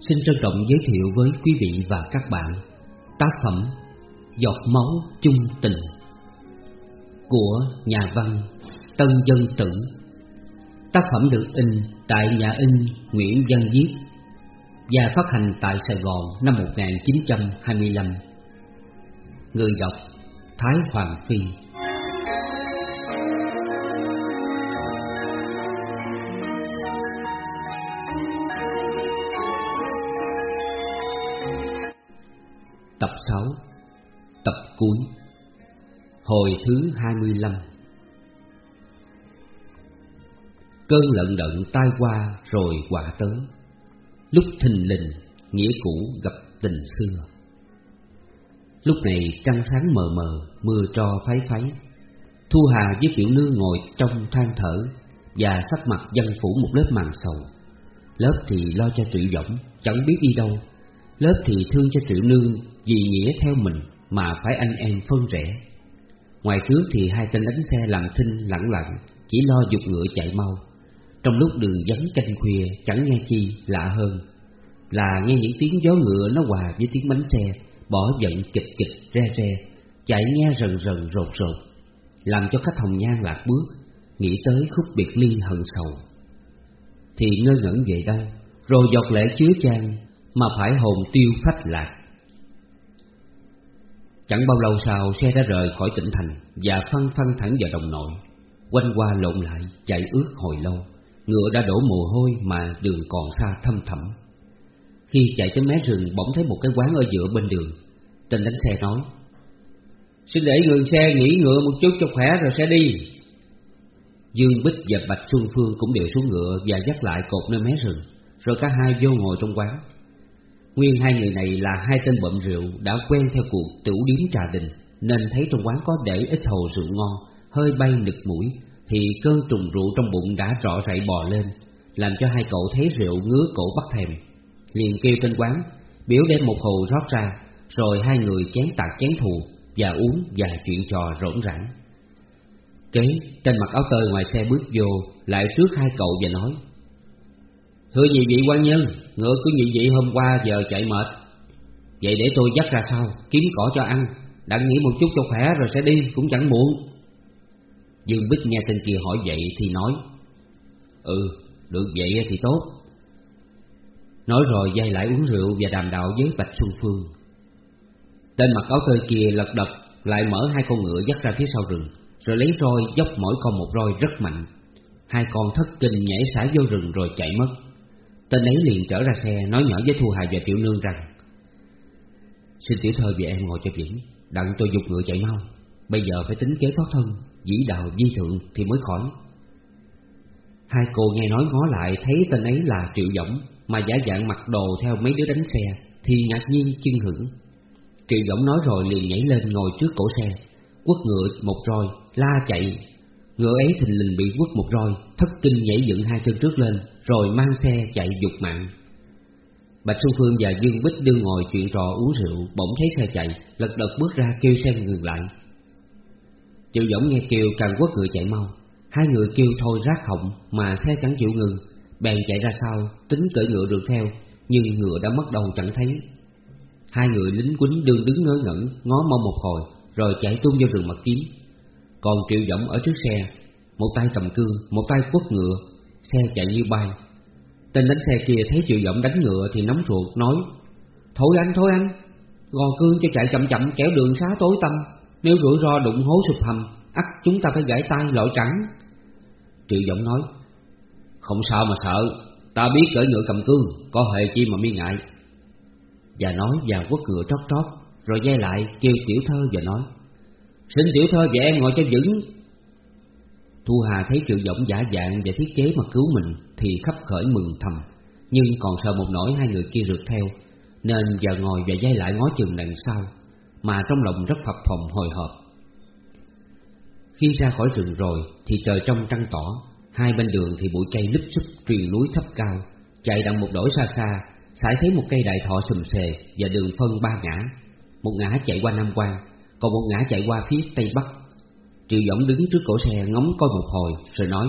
Xin trân trọng giới thiệu với quý vị và các bạn Tác phẩm Giọt máu chung tình Của nhà văn Tân Dân Tử. Tác phẩm được in tại nhà in Nguyễn Văn Diếp Và phát hành tại Sài Gòn năm 1925 Người đọc Thái Hoàng Phi. Tập 6 Tập cuối. Hồi thứ 25 Cơn lận đận tai qua rồi quả tới. Lúc thình lình nghĩa cũ gặp tình xưa. Lúc này trăng sáng mờ mờ, mưa tro phái phái Thu Hà với Tiểu Nương ngồi trong than thở Và sắc mặt dân phủ một lớp màn sầu. Lớp thì lo cho triệu võng, chẳng biết đi đâu. Lớp thì thương cho triệu nương vì nghĩa theo mình mà phải anh em phân rẽ. Ngoài trước thì hai tên đánh xe làm thinh lẳng lặng, chỉ lo dục ngựa chạy mau. Trong lúc đường vắng canh khuya chẳng nghe chi lạ hơn là nghe những tiếng gió ngựa nó hòa với tiếng bánh xe bỏ giận kịch kịch re re, chạy nghe rần rần rột rột, làm cho khách hồng nhan lạc bước, nghĩ tới khúc biệt ly hận sầu. Thì ngơ ngẩn về đây, rồi giọt lệ chứa chan mà phải hồn tiêu phách lạc. Chẳng bao lâu sau xe đã rời khỏi tỉnh thành và phân phân thẳng vào đồng nội. Quanh qua lộn lại, chạy ướt hồi lâu, ngựa đã đổ mồ hôi mà đường còn xa thâm thẳm. Khi chạy tới mé rừng bỗng thấy một cái quán ở giữa bên đường. Tên đánh xe nói, Xin để ngừng xe nghỉ ngựa một chút cho khỏe rồi sẽ đi. Dương Bích và Bạch Xuân Phương cũng đều xuống ngựa và dắt lại cột nơi mé rừng, rồi cả hai vô ngồi trong quán. Nguyên hai người này là hai tên bậm rượu đã quen theo cuộc tửu điếm trà đình, nên thấy trong quán có để ít hầu rượu ngon, hơi bay nực mũi, thì cơn trùng rượu trong bụng đã rõ rậy bò lên, làm cho hai cậu thấy rượu ngứa cổ bắt thèm. Liền kêu tên quán, biểu đem một hầu rót ra, rồi hai người chén tạc chén thù và uống và chuyện trò rỗn rãng. Kế, tên mặc áo tơi ngoài xe bước vô, lại trước hai cậu và nói Thưa nhị vị quan nhân, ngựa của nhị vị hôm qua giờ chạy mệt. Vậy để tôi dắt ra sau, kiếm cỏ cho ăn, đặng nghỉ một chút cho khỏe rồi sẽ đi, cũng chẳng muộn. Dương Bích nghe tên kia hỏi vậy thì nói, Ừ, được vậy thì tốt. Nói rồi dây lại uống rượu và đàm đạo với Bạch Xuân Phương. Tên mặc áo tơi kia lật đật lại mở hai con ngựa dắt ra phía sau rừng, rồi lấy roi dốc mỗi con một roi rất mạnh. Hai con thất kinh nhảy xả vô rừng rồi chạy mất. Tên ấy liền trở ra xe, nói nhỏ với Thu Hà và Tiểu Nương rằng, Xin tiểu thơ về em ngồi cho vững Đặng tôi dục ngựa chạy mau. Bây giờ phải tính kế thoát thân, Dĩ đạo, di thượng thì mới khỏi. Hai cô nghe nói ngó lại, Thấy tên ấy là Triệu Dõng Mà giả dạng mặc đồ theo mấy đứa đánh xe, Thì ngạc nhiên chân hưởng. Triệu Dõng nói rồi liền nhảy lên ngồi trước cổ xe, Quất ngựa một roi La chạy. Ngựa ấy thình lình bị quất một roi Thất kinh nhảy dựng hai chân trước lên rồi mang xe chạy dục mạng. Bạch Xuân Phương và Dương Bích đương ngồi chuyện trò uống rượu, bỗng thấy xe chạy, lật đật bước ra kêu xe ngừng lại. Triệu Dõng nghe kêu càng quất người chạy mau, hai người kêu thôi rác họng mà xe chẳng chịu ngừng, bèn chạy ra sau, tính cởi ngựa được theo, nhưng ngựa đã mất đầu chẳng thấy. Hai người lính quýnh đương đứng ngớ ngẩn, ngó mong một hồi, rồi chạy tung vô rừng mặt kiếm. Còn Triệu Dõng ở trước xe, một tay cầm cương, một tay quất ngựa, Xe chạy như bay. Tên đánh xe kia thấy Triệu Giọng đánh ngựa thì nóng ruột nói Thôi anh, thôi anh Gò cương cho chạy chậm chậm kéo đường xá tối tăm. Nếu rủi ro đụng hố sụp hầm ắt chúng ta phải gãy tay lội cẳng Triệu Giọng nói Không sao mà sợ Ta biết cởi ngựa cầm cương Có hề chi mà mi ngại. Và nói và quất ngựa trót trót Rồi dây lại kêu tiểu thơ và nói Xin tiểu thơ về em ngồi cho vững. Thu Hà thấy Triệu giọng giả dạng và thiết kế mà cứu mình thì khắp khởi mừng thầm, nhưng còn sợ một nỗi hai người kia rượt theo, nên giờ ngồi và dây lại ngó chừng đằng sau, mà trong lòng rất phập phồng hồi hộp. Khi ra khỏi rừng rồi thì trời trong trăng tỏ, hai bên đường thì bụi cây lúp xúc truyền núi thấp cao, chạy đặng một đổi xa xa, sải thấy một cây đại thọ sùm xề và đường phân ba ngã, một ngã chạy qua Nam Quan, còn một ngã chạy qua phía Tây Bắc. Triệu Dõng đứng trước cổ xe ngóng coi một hồi, rồi nói,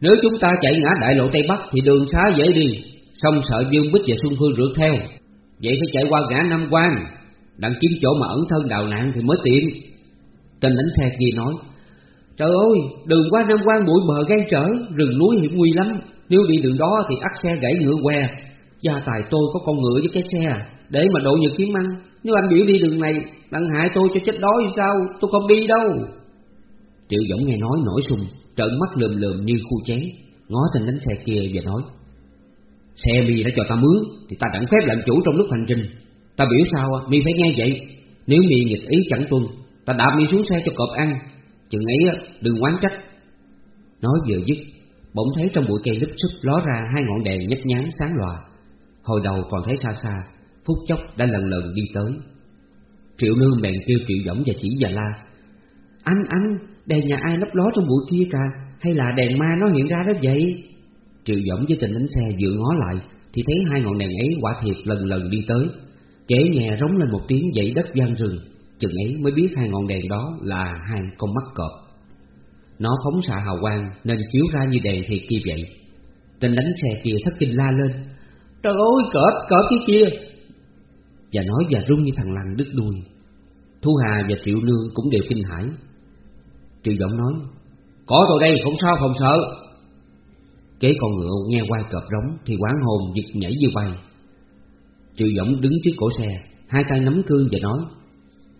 Nếu chúng ta chạy ngã đại lộ Tây Bắc thì đường xá dễ đi Xong sợ Dương Bích và Xuân Phương rượt theo. Vậy phải chạy qua ngã Nam Quan Đặng kiếm chỗ mà ẩn thân đào nạn thì mới tiện Tên đánh xe kia nói, Trời ơi, đường qua Nam Quan bụi bờ gan trở, Rừng núi hiểm nguy lắm. Nếu đi đường đó thì ắt xe gãy ngựa què. Gia tài tôi có con ngựa với cái xe à, Để mà độ nhật kiếm ăn. Nếu anh biểu đi đường này Đặng hại tôi cho chết đói sao? Tôi không đi đâu. Triệu Dũng nghe nói nổi sung, Trợn mắt lườm lườm như khu chén Ngó tên đánh xe kia và nói, Xe mi đã cho ta mướn, Thì ta chẳng phép làm chủ trong lúc hành trình. Ta biểu sao à? mi phải nghe vậy. Nếu mi nghịch ý chẳng tuân, Ta đạp mi xuống xe cho cọp ăn. Chừng ấy đừng quán trách. Nói vừa dứt, Bỗng thấy trong bụi cây lúp xúp ló ra hai ngọn đèn nhấp nhán sáng loà Hồi đầu còn thấy xa xa Phút chốc đã lần lần đi tới. Triệu nương bèn kêu triệu dõng và chỉ và la Anh anh Đèn nhà ai lấp ló trong bụi kia cả Hay là đèn ma nó hiện ra đó vậy? Triệu dõng với tình đánh xe vừa ngó lại Thì thấy hai ngọn đèn ấy quả thiệt lần lần đi tới. Kể nghe rống lên một tiếng dậy đất gian rừng Chừng ấy mới biết hai ngọn đèn đó là hai con mắt cọp. Nó phóng xạ hào quang nên chiếu ra như đèn thiệt kia vậy. Tên đánh xe kia thất kinh la lên Trời ơi cọp, cọp cái kia! Và nói và rung như thằng lằn đứt đuôi. Thu Hà và Triệu Nương cũng đều kinh hãi. Triệu giọng nói, Có tôi đây, không sao, không sợ. Kế con ngựa nghe quay cọp rống Thì quán hồn giật nhảy như bay. Triệu giọng đứng trước cổ xe, Hai tay nắm cương và nói,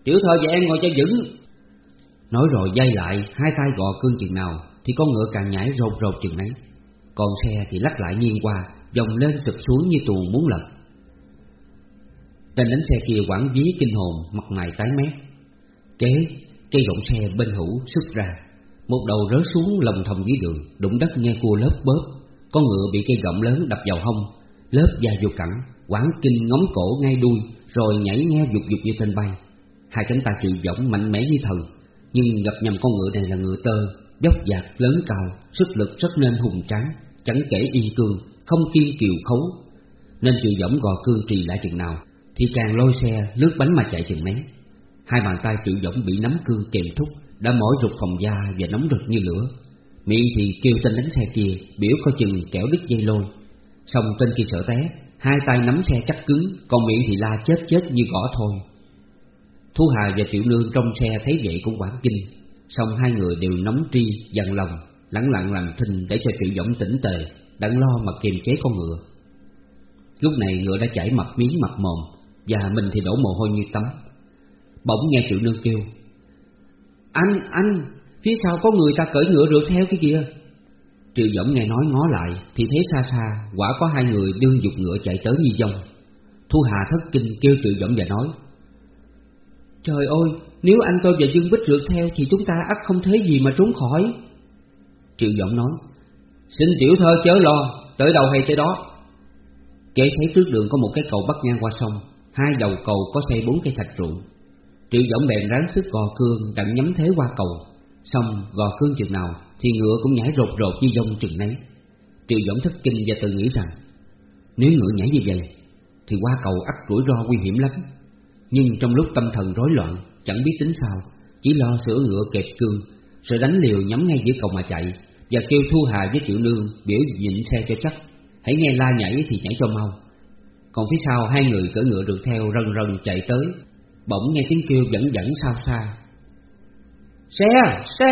Tiểu thơ và em ngồi cho vững. Nói rồi dây lại, Hai tay gò cương chừng nào Thì con ngựa càng nhảy rột rột chừng ấy Còn xe thì lắc lại nghiêng qua, Dòng lên sụp xuống như tuồng muốn lật. Tên đánh xe kia quảng dí kinh hồn, Mặt mày tái mét. Kế, cây gọng xe bên hữu xuất ra. Một đầu rớt xuống lòng thòng dưới đường, Đụng đất nghe cua lớp bớp. Con ngựa bị cây gọng lớn đập vào hông, Lớp da vô cẳng, Quảng kinh ngóng cổ ngay đuôi, Rồi nhảy nghe dục dục như tên bay. Hai cánh tay chịu giọng mạnh mẽ như thần, Nhưng gặp nhầm con ngựa này là ngựa tơ, Dốc dạc lớn cao, Sức lực rất nên hùng tráng, Chẳng kể y cương, Không kiên kiều khấu Nên chịu giọng gò cương trì lại chừng nào thì càng lôi xe lướt bánh mà chạy chừng mé. Hai bàn tay triệu dũng bị nắm cương kềm thúc Đã mỏi rụt phòng da và nóng rực như lửa. Miệng thì kêu tên đánh xe kia Biểu coi chừng kẻo đứt dây lôi. Xong tên kia sợ té Hai tay nắm xe chắc cứng Còn miệng thì la chết chết như gõ thôi. Thu Hà và Triệu Nương trong xe thấy vậy cũng quảng kinh. Xong hai người đều nóng tri, dằn lòng Lặng lặng làm thinh để cho Tiểu Dũng tỉnh tề Đặng lo mà kiềm chế con ngựa. Lúc này ngựa đã chảy mặt miếng mặt mồm và mình thì đổ mồ hôi như tắm. Bỗng nghe Triệu Nương kêu Anh, anh, phía sau có người ta cởi ngựa rượt theo cái kia Triệu Dõng nghe nói ngó lại Thì thấy xa xa quả có hai người đương dục ngựa chạy tới như dông. Thu Hà thất kinh kêu Triệu Dõng và nói Trời ơi, nếu anh tôi và Dương Bích rượt theo Thì chúng ta ắt không thế gì mà trốn khỏi. Triệu Dõng nói Xin tiểu thơ chớ lo, tới đâu hay tới đó. Kể thấy trước đường có một cái cầu bắc ngang qua sông Hai đầu cầu có xây bốn cây thạch trụ Triệu Dõng bèn ráng sức gò cương đặng nhắm thế qua cầu. Xong, gò cương chừng nào Thì ngựa cũng nhảy rột rột như dông chừng nấy. Triệu Dõng thất kinh và tự nghĩ rằng, Nếu ngựa nhảy như vậy Thì qua cầu ắt rủi ro nguy hiểm lắm. Nhưng trong lúc tâm thần rối loạn, Chẳng biết tính sao, Chỉ lo sửa ngựa kẹp cương, Rồi đánh liều nhắm ngay giữa cầu mà chạy, Và kêu Thu Hà với Triệu Nương Biểu nhịn xe cho chắc. Hãy nghe la nhảy thì nhảy cho mau. Còn phía sau hai người cỡ ngựa được theo rần rần chạy tới. Bỗng nghe tiếng kêu dẫn dẫn sao xa. Xe, xe,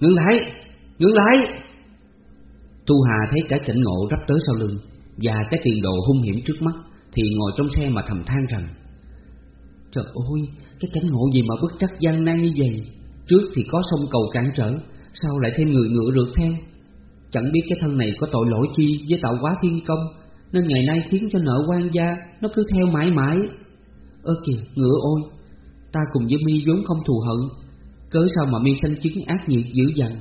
ngừng lại, ngừng lại! Thu Hà thấy cả cảnh ngộ rắp tới sau lưng Và cái tiền đồ hung hiểm trước mắt Thì ngồi trong xe mà thầm than rằng Trời ơi, cái cảnh ngộ gì mà bất trắc gian nan như vậy? Trước thì có sông cầu cản trở Sao lại thêm người ngựa rượt theo. Chẳng biết cái thân này có tội lỗi chi với tạo quá thiên công nên ngày nay khiến cho nợ quan gia Nó cứ theo mãi mãi. Ơ kìa, ngựa ôi Ta cùng với mi vốn không thù hận. Cớ sao mà mi sanh chứng ác nghiệp dữ dằn?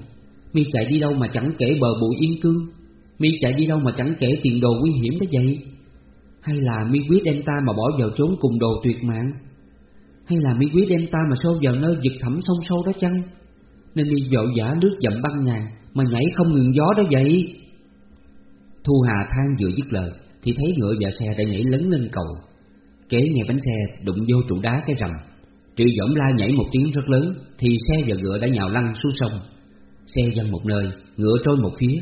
Mi chạy đi đâu mà chẳng kể bờ bụi yên cương? Mi chạy đi đâu mà chẳng kể tiền đồ nguy hiểm đó vậy? Hay là mi quyết đem ta mà bỏ vào trốn cùng đồ tuyệt mạng? Hay là mi quyết đem ta mà sâu vào nơi vực thẳm sông sâu đó chăng? Nên mi vội vã lướt dậm băng ngàn Mà nhảy không ngừng gió đó vậy. Thu Hà than vừa dứt lời Thì thấy ngựa và xe đã nhảy lấn lên cầu. Kế nghe bánh xe đụng vô trụ đá cái rầm. Triệu dõng la nhảy một tiếng rất lớn Thì xe và ngựa đã nhào lăn xuống sông. Xe văng một nơi, ngựa trôi một phía.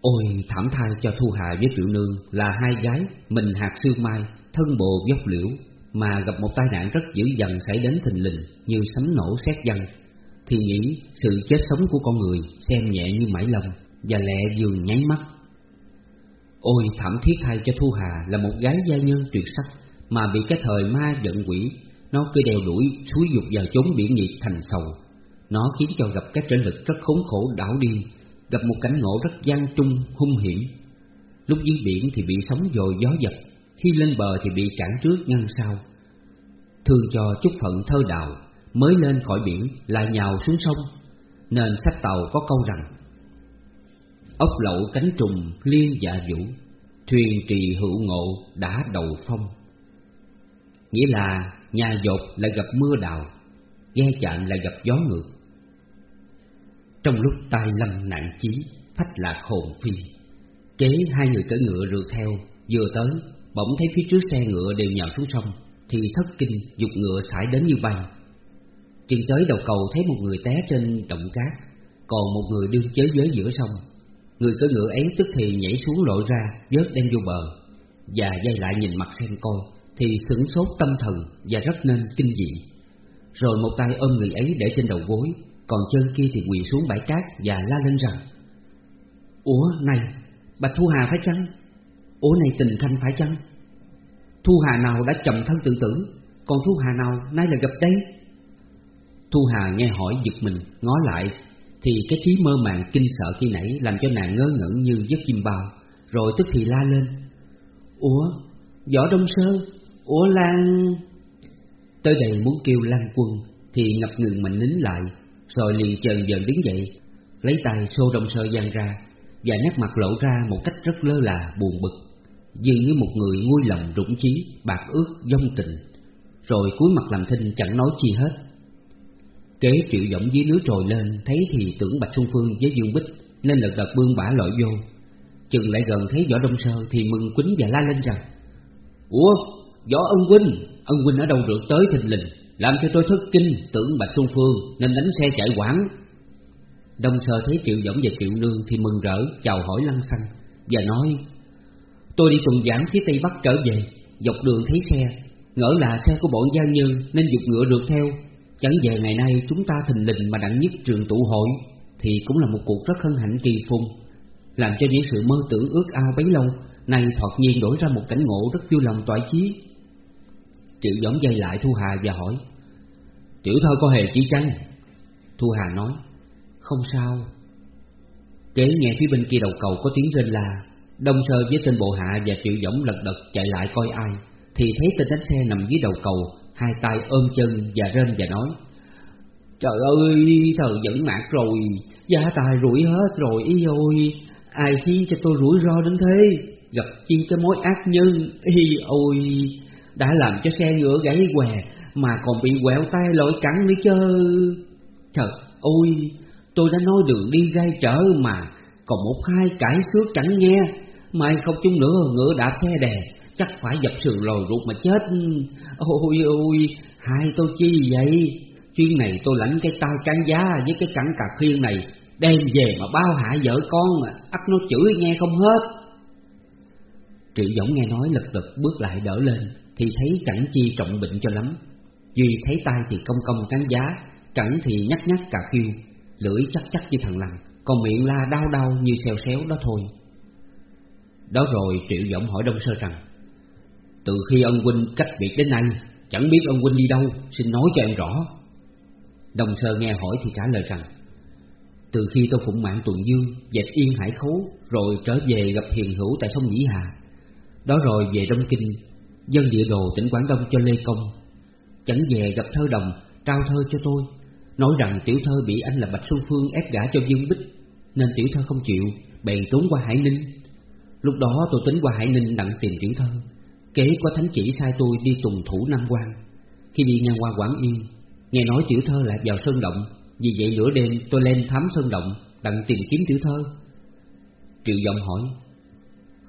Ôi thảm thai cho Thu Hà với Triệu Nương là hai gái Mình hạt sương mai, thân bồ dốc liễu Mà gặp một tai nạn rất dữ dằn xảy đến thình lình Như sấm nổ xét văng. Thì nghĩ sự chết sống của con người Xem nhẹ như mãi lông Và lẹ dường nháy mắt. Ôi, thảm thiết thay cho Thu Hà Là một gái gia nhân tuyệt sắc, Mà bị cái thời ma giận quỷ, Nó cứ đeo đuổi suối dục vào chốn biển nhiệt thành sầu. Nó khiến cho gặp các trở lực rất khốn khổ, đảo điên, Gặp một cảnh ngộ rất gian trung, hung hiểm. Lúc dưới biển thì bị sóng dồi gió dập, Khi lên bờ thì bị cản trước ngăn sau. Thương cho chút phận thơ đào, Mới lên khỏi biển, lại nhào xuống sông. Nên sách tàu có câu rằng Ốc lậu cánh trùng liên dạ vũ, Thuyền trì hữu ngộ đã đầu phong. Nghĩa là nhà dột lại gặp mưa đào Ghe chạm lại gặp gió ngược. Trong lúc tai lâm nạn chí, Phách lạc hồn phi Kế hai người cưỡi ngựa rượt theo, Vừa tới, Bỗng thấy phía trước xe ngựa đều nhào xuống sông, Thì thất kinh dục ngựa sải đến như bay. Chừng tới đầu cầu thấy một người té trên động cát, Còn một người đương chế giới giữa sông. Người cưỡi ngựa ấy tức thì nhảy xuống lội ra, Vớt đem vô bờ. Và dây lại nhìn mặt xem coi, Thì sửng sốt tâm thần Và rất nên kinh dị. Rồi một tay ôm người ấy để trên đầu gối, Còn chân kia thì quỳ xuống bãi cát Và la lên rằng, Ủa này, Bạch Thu Hà phải chăng? Ủa này tình Thanh phải chăng? Thu Hà nào đã chậm thân tự tử, Còn Thu Hà nào nay là gặp đây? Thu Hà nghe hỏi giật mình, Ngó lại thì cái trí mơ màng kinh sợ khi nãy Làm cho nàng ngơ ngẩn như giấc chim bao. Rồi tức thì la lên. Ủa Võ Đông Sơn? Ủa Lan? Tới đây muốn kêu Lan Quân Thì ngập ngừng mình nín lại Rồi liền chần dần đứng dậy. Lấy tay xô Đông Sơ giang ra Và nét mặt lộ ra một cách rất lơ là buồn bực. Dường như một người nguôi lòng rụng trí, Bạc ước dông tình. Rồi cúi mặt làm thinh chẳng nói chi hết. Kế triệu giọng dưới nước trồi lên, Thấy thì tưởng Bạch Xuân Phương với Dương Bích, Nên lật đật bương bả lội vô. Chừng lại gần thấy võ đông sơ Thì mừng quýnh và la lên rằng, Ủa, võ ân huynh Ân huynh ở đâu rượt tới thình lình? Làm cho tôi thất kinh, tưởng Bạch Xuân Phương Nên đánh xe chạy quảng. Đông sơ thấy triệu giọng và triệu nương Thì mừng rỡ, chào hỏi lăng xanh Và nói, Tôi đi tuần giảng phía tây bắc trở về, Dọc đường thấy xe, Ngỡ là xe của bọn gia nhân Nên dục ngựa rượt theo. Chẳng về ngày nay chúng ta thình lình mà đặng nhất trường tụ hội, Thì cũng là một cuộc rất hân hạnh kỳ phùng, Làm cho những sự mơ tưởng ước ao bấy lâu, Nay thoạt nhiên đổi ra một cảnh ngộ rất vui lòng toại chí. Triệu giỏm dây lại Thu Hà và hỏi, Tiểu thơ có hề chỉ chăng? Thu Hà nói, Không sao. Kế nghe phía bên kia đầu cầu có tiếng rên la, Đông sơ với tên bộ hạ và triệu giống lật đật chạy lại coi ai, Thì thấy tên đánh xe nằm dưới đầu cầu Hai tay ôm chân và rên và nói Trời ơi, thời dẫn mạc rồi Gia tài rủi hết rồi ý ôi Ai khiến cho tôi rủi ro đến thế? Gặp chi cái mối ác nhân Ý ôi Đã làm cho xe ngựa gãy què Mà còn bị quẹo tay lỗi cắn nữa chứ thật ôi Tôi đã nói đường đi gai trở mà Còn một hai cải xước chẳng nghe Mai không chung nữa ngựa đạp xe đè. Chắc phải dập sườn lồi ruột mà chết. Ôi ôi, Hai tôi chi vậy? Chuyện này tôi lãnh cái tay can giá Với cái cẳng cà khiên này, Đem về mà bao hạ vợ con à. ắt nó chửi nghe không hết. Triệu dũng nghe nói lật đật bước lại đỡ lên, Thì thấy chẳng chi trọng bệnh cho lắm. Duy thấy tay thì công công cán giá Cẳng thì nhắc nhắc cà khiêu Lưỡi chắc chắc như thằng lằn, Còn miệng la đau đau như xèo xéo đó thôi. Đó rồi, Triệu dũng hỏi Đông Sơ rằng từ khi ân huynh cách biệt đến nay, Chẳng biết ân huynh đi đâu. Xin nói cho em rõ. Đồng Sơ nghe hỏi thì trả lời rằng, Từ khi tôi phụng mạng tuần dương, Dẹp yên hải khấu, Rồi trở về gặp hiền hữu tại sông Nhĩ Hà. Đó rồi về Đông Kinh, Dân địa đồ tỉnh Quảng Đông cho Lê Công. Chẳng về gặp thơ đồng, Trao thơ cho tôi. Nói rằng tiểu thơ bị anh là Bạch Xuân Phương ép gả cho Dương Bích, Nên tiểu thơ không chịu, Bèn trốn qua Hải Ninh. Lúc đó tôi tính qua Hải Ninh đặng tìm tiểu thơ. Kế có thánh chỉ sai tôi đi tuần thủ Nam quan Khi đi ngang qua Quảng Yên, Nghe nói tiểu thơ lại vào sơn động. Vì vậy nửa đêm tôi lên thám sơn động, Đặng tìm kiếm tiểu thơ. Triệu giọng hỏi,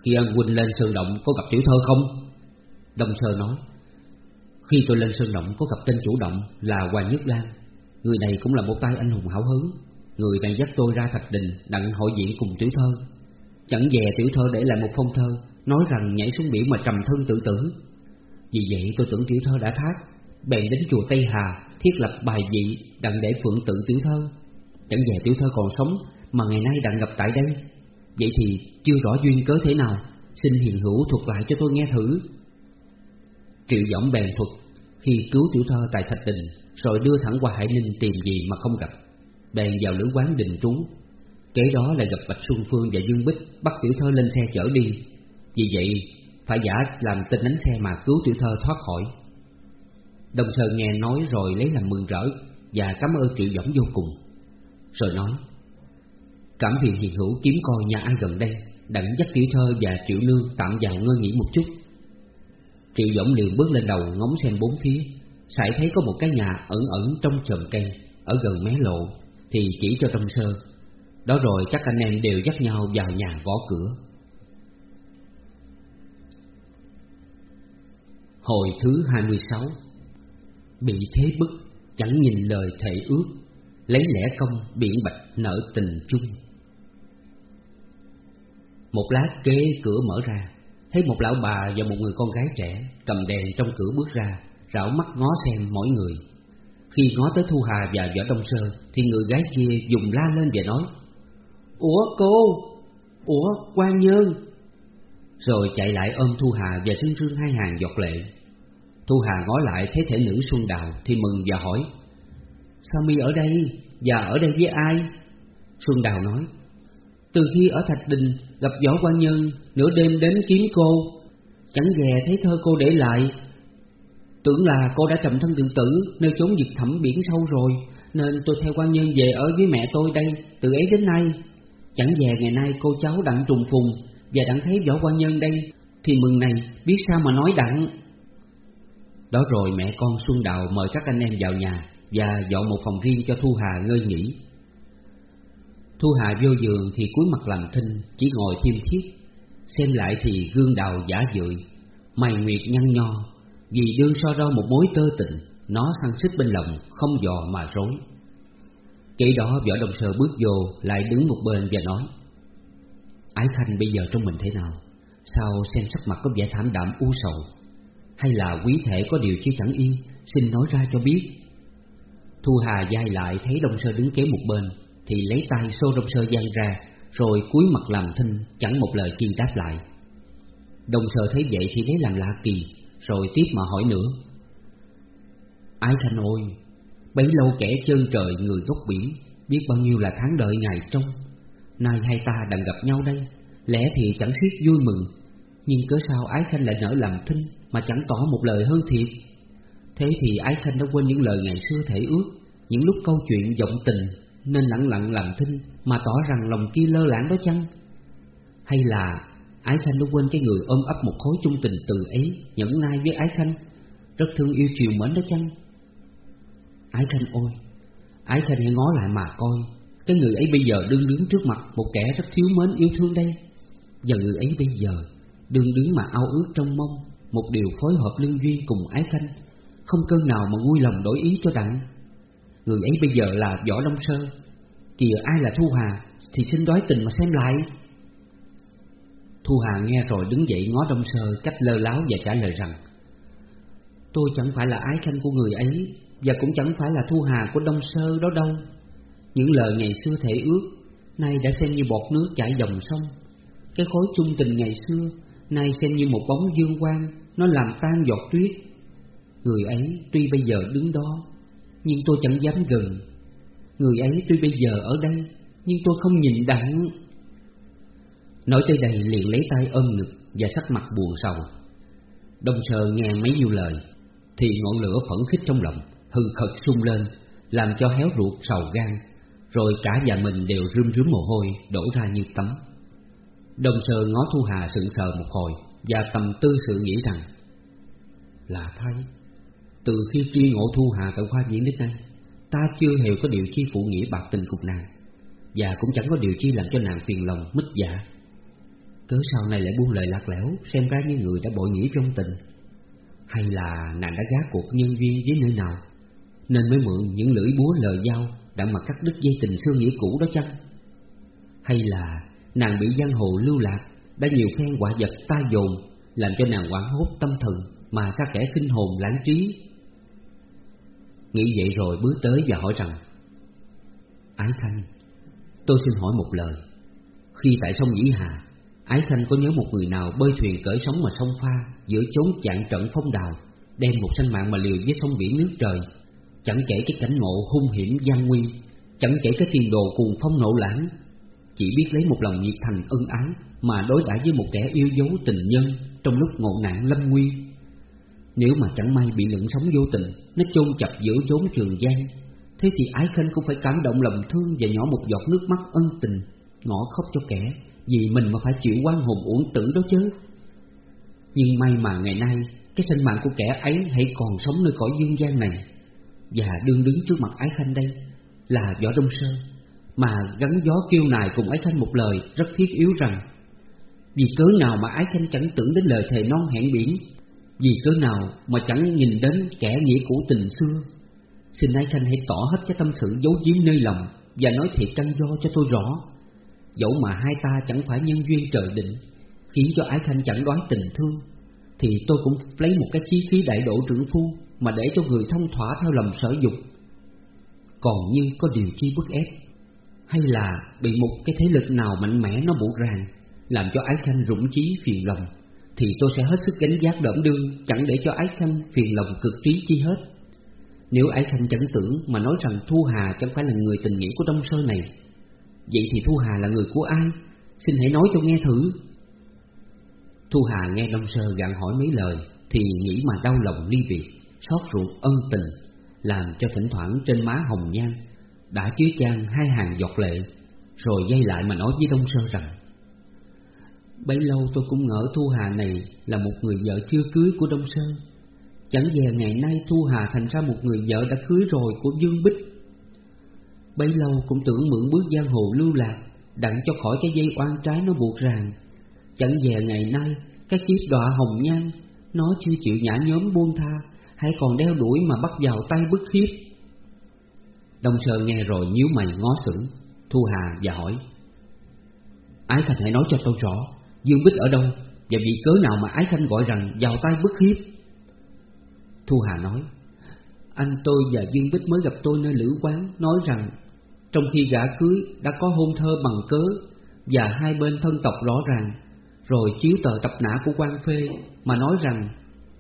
Khi ân huynh lên sơn động có gặp tiểu thơ không? Đông Sơ nói, Khi tôi lên sơn động có gặp tên chủ động là Hoàng Nhất Lan. Người này cũng là một tay anh hùng hảo hứng. Người đang dắt tôi ra thạch đình đặng hội diện cùng tiểu thơ. Chẳng dè tiểu thơ để lại một phong thơ Nói rằng nhảy xuống biển mà trầm thân tự tử. Vì vậy tôi tưởng tiểu thơ đã thác, Bèn đến chùa Tây Hà Thiết lập bài vị đặng để phượng tự tiểu thơ. Chẳng dè tiểu thơ còn sống Mà ngày nay đặng gặp tại đây. Vậy thì chưa rõ duyên cớ thế nào, Xin hiền hữu thuật lại cho tôi nghe thử. Triệu giọng bèn thuật, Khi cứu tiểu thơ tại Thạch Đình, Rồi đưa thẳng qua Hải Ninh tìm gì mà không gặp. Bèn vào lữ quán đình trú. Kế đó lại gặp Bạch Xuân Phương và Dương Bích Bắt tiểu thơ lên xe chở đi. Vì vậy, phải giả làm tên đánh xe mà cứu tiểu thơ thoát khỏi. Đồng Sơn nghe nói rồi lấy làm mừng rỡ Và cảm ơn Triệu Dõng vô cùng. Rồi nói, Cảm phiền hiền hữu kiếm coi nhà ai gần đây, Đặng dắt tiểu thơ và Triệu Nương tạm vào ngơi nghỉ một chút. Triệu Dõng liền bước lên đầu ngóng xem bốn phía, Sải thấy có một cái nhà ẩn ẩn trong chòm cây, Ở gần mé lộ, Thì chỉ cho trong sơ. Đó rồi các anh em đều dắt nhau vào nhà gõ cửa. Hồi thứ 26 Bị thế bức, Chẳng nhìn lời thệ ước, Lấy lẽ công biển bạch nợ tình chung. Một lát kế cửa mở ra, Thấy một lão bà và một người con gái trẻ Cầm đèn trong cửa bước ra, Rảo mắt ngó xem mỗi người. Khi ngó tới Thu Hà và Võ Đông Sơ, Thì người gái kia dùng la lên và nói, Ủa cô? Ủa quan nhân Rồi chạy lại ôm Thu Hà và thương Trương hai hàng giọt lệ. Thu Hà ngó lại thấy thể nữ Xuân Đào Thì mừng và hỏi, Sao mi ở đây Và ở đây với ai? Xuân Đào nói, Từ khi ở Thạch Đình gặp Võ quan nhân Nửa đêm đến kiếm cô, Chẳng ghè thấy thơ cô để lại. Tưởng là cô đã trầm thân tự tử Nơi chốn dịch thẳm biển sâu rồi, Nên tôi theo quan nhân về ở với mẹ tôi đây Từ ấy đến nay. Chẳng về ngày nay cô cháu đặng trùng phùng Và đặng thấy võ quan nhân đây Thì mừng này biết sao mà nói đặng. Đó rồi mẹ con Xuân Đào mời các anh em vào nhà Và dọn một phòng riêng cho Thu Hà ngơi nghỉ. Thu Hà vô giường thì cúi mặt làm thinh Chỉ ngồi thiêm thiết Xem lại thì gương đào giả dội, Mày nguyệt nhăn nho Vì đương so ra một mối tơ tình Nó săn xích bên lòng Không dò mà rối. Kể đó Võ Đồng sờ bước vô Lại đứng một bên và nói Ái Thanh bây giờ trong mình thế nào? Sao xem sắc mặt có vẻ thảm đạm u sầu? Hay là quý thể có điều chưa chẳng yên, Xin nói ra cho biết. Thu Hà dai lại thấy Đông Sơ đứng kế một bên, Thì lấy tay xô Đông Sơ dai ra, Rồi cúi mặt làm thinh, Chẳng một lời chi đáp lại. Đông Sơ thấy vậy thì lấy làm lạ kỳ, Rồi tiếp mà hỏi nữa. Ái Thanh ôi, Bấy lâu kẻ chân trời người gốc biển, Biết bao nhiêu là tháng đợi ngày trông Nay hai ta đang gặp nhau đây, Lẽ thì chẳng xiết vui mừng, Nhưng cớ sao Ái Khanh lại nở làm thinh? Mà chẳng tỏ một lời hơn thiệt. Thế thì Ái Khanh đã quên những lời ngày xưa thể ước, Những lúc câu chuyện giọng tình Nên lặng lặng làm thinh Mà tỏ rằng lòng kia lơ lãng đó chăng? Hay là Ái Khanh đã quên cái người ôm ấp một khối chung tình từ ấy, Nhẫn nai với Ái Khanh Rất thương yêu chiều mến đó chăng? Ái Khanh ôi, Ái Khanh hãy ngó lại mà coi, Cái người ấy bây giờ đương đứng trước mặt Một kẻ rất thiếu mến yêu thương đây. Và người ấy bây giờ Đương đứng mà ao ước trong mong. Một điều phối hợp lương duyên cùng Ái Khanh Không cơn nào mà nguôi lòng đổi ý cho đặng Người ấy bây giờ là Võ Long Sơ. Kìa ai là Thu Hà, Thì xin đói tình mà xem lại. Thu Hà nghe rồi đứng dậy ngó Đông Sơ, cách lơ láo và trả lời rằng, Tôi chẳng phải là ái khanh của người ấy, Và cũng chẳng phải là Thu Hà của Đông Sơ đó đâu. Những lời ngày xưa thể ước, Nay đã xem như bọt nước chảy dòng sông. Cái khối chung tình ngày xưa Nay xem như một bóng dương quang, Nó làm tan giọt tuyết. Người ấy tuy bây giờ đứng đó, Nhưng tôi chẳng dám gần. Người ấy tuy bây giờ ở đây, Nhưng tôi không nhìn đặng Nói tới đây liền lấy tay ôm ngực Và sắc mặt buồn sầu. Đông sờ nghe mấy nhiêu lời, Thì ngọn lửa phẫn khích trong lòng, hừng khật sung lên, Làm cho héo ruột, sầu gan, Rồi cả nhà mình đều rơm rướm mồ hôi, Đổ ra như tắm đồng sờ ngó Thu Hà sững sờ một hồi Và tầm tư sự nghĩ rằng Là thay Từ khi truy ngộ Thu Hà tại khoa diễn đến nay Ta chưa hề có điều chi phụ nghĩa bạc tình cùng nàng Và cũng chẳng có điều chi làm cho nàng phiền lòng, mít dạ Cớ sau này lại buông lời lạc lẽo Xem ra như người đã bội nghĩa trong tình? Hay là nàng đã gác cuộc nhân duyên với nơi nào Nên mới mượn những lưỡi búa lời dao Đã mà cắt đứt dây tình xưa nghĩa cũ đó chăng? Hay là Nàng bị giang hồ lưu lạc, Đã nhiều phen quả vật ta dồn, Làm cho nàng quảng hốt tâm thần Mà các kẻ kinh hồn lãng trí. Nghĩ vậy rồi bước tới và hỏi rằng, Ái Thanh, Tôi xin hỏi một lời. Khi tại sông Dĩ Hà, Ái Thanh có nhớ một người nào bơi thuyền cởi sóng mà sông pha Giữa chốn chặn trận phong đào, Đem một sinh mạng mà liều với sông biển nước trời? Chẳng kể cái cảnh ngộ hung hiểm gian nguy, Chẳng kể cái tiền đồ cuồng phong nộ lãng chỉ biết lấy một lòng nhiệt thành ân ái Mà đối đãi với một kẻ yêu dấu tình nhân Trong lúc ngộ nạn lâm nguy. Nếu mà chẳng may bị lẫn sống vô tình, Nó chôn chập giữa chốn trường gian, Thế thì Ái Khanh cũng phải cảm động lòng thương Và nhỏ một giọt nước mắt ân tình Ngõ khóc cho kẻ, Vì mình mà phải chịu quan hồn uổng tử đó chứ. Nhưng may mà ngày nay, Cái sinh mạng của kẻ ấy hãy còn sống nơi cõi dương gian này, Và đương đứng trước mặt Ái Khanh đây Là Võ Đông Sơn. Mà gắn gió kêu nài cùng Ái Khanh một lời, Rất thiết yếu rằng, Vì cớ nào mà Ái Khanh chẳng tưởng đến lời thề non hẹn biển? Vì cớ nào mà chẳng nhìn đến kẻ nghĩa cũ tình xưa? Xin Ái Khanh hãy tỏ hết cái tâm sự giấu giếm nơi lòng Và nói thiệt căn do cho tôi rõ. Dẫu mà hai ta chẳng phải nhân duyên trời định, Khiến cho Ái Khanh chẳng đoái tình thương, Thì tôi cũng lấy một cái chi phí đại độ trưởng phu Mà để cho người thông thỏa theo lòng sở dục. Còn như có điều chi bức ép hay là bị một cái thế lực nào mạnh mẽ nó buộc ràng, Làm cho Ái Khanh rủng trí phiền lòng, Thì tôi sẽ hết sức gánh giác đỡm đương, Chẳng để cho Ái Khanh phiền lòng cực trí chi hết. Nếu Ái Khanh chẳng tưởng mà nói rằng Thu Hà chẳng phải là người tình nghĩa của Đông Sơn này, Vậy thì Thu Hà là người của ai? Xin hãy nói cho nghe thử. Thu Hà nghe Đông Sơ gặn hỏi mấy lời, Thì nghĩ mà đau lòng ly biệt, Xót ruột ân tình, Làm cho thỉnh thoảng trên má hồng nhan. Đã chứa chan hai hàng giọt lệ, Rồi dây lại mà nói với Đông Sơn rằng, Bấy lâu tôi cũng ngỡ Thu Hà này Là một người vợ chưa cưới của Đông Sơn. Chẳng dè ngày nay Thu Hà thành ra một người vợ đã cưới rồi của Dương Bích. Bấy lâu cũng tưởng mượn bước giang hồ lưu lạc, Đặng cho khỏi cái dây oan trái nó buộc ràng. Chẳng dè ngày nay, Cái kiếp đọa hồng nhan, Nó chưa chịu nhã nhóm buông tha Hay còn đeo đuổi mà bắt vào tay bức khiếp Đông Sơn nghe rồi nhíu mày ngó sững Thu Hà và hỏi, Ái Khanh hãy nói cho tôi rõ, Dương Bích ở đâu Và vì cớ nào mà Ái Khanh gọi rằng vào tay bức khiếp Thu Hà nói, Anh tôi và Dương Bích mới gặp tôi nơi lữ quán, Nói rằng Trong khi gã cưới đã có hôn thơ bằng cớ Và hai bên thân tộc rõ ràng, Rồi chiếu tờ tập nã của quan phê Mà nói rằng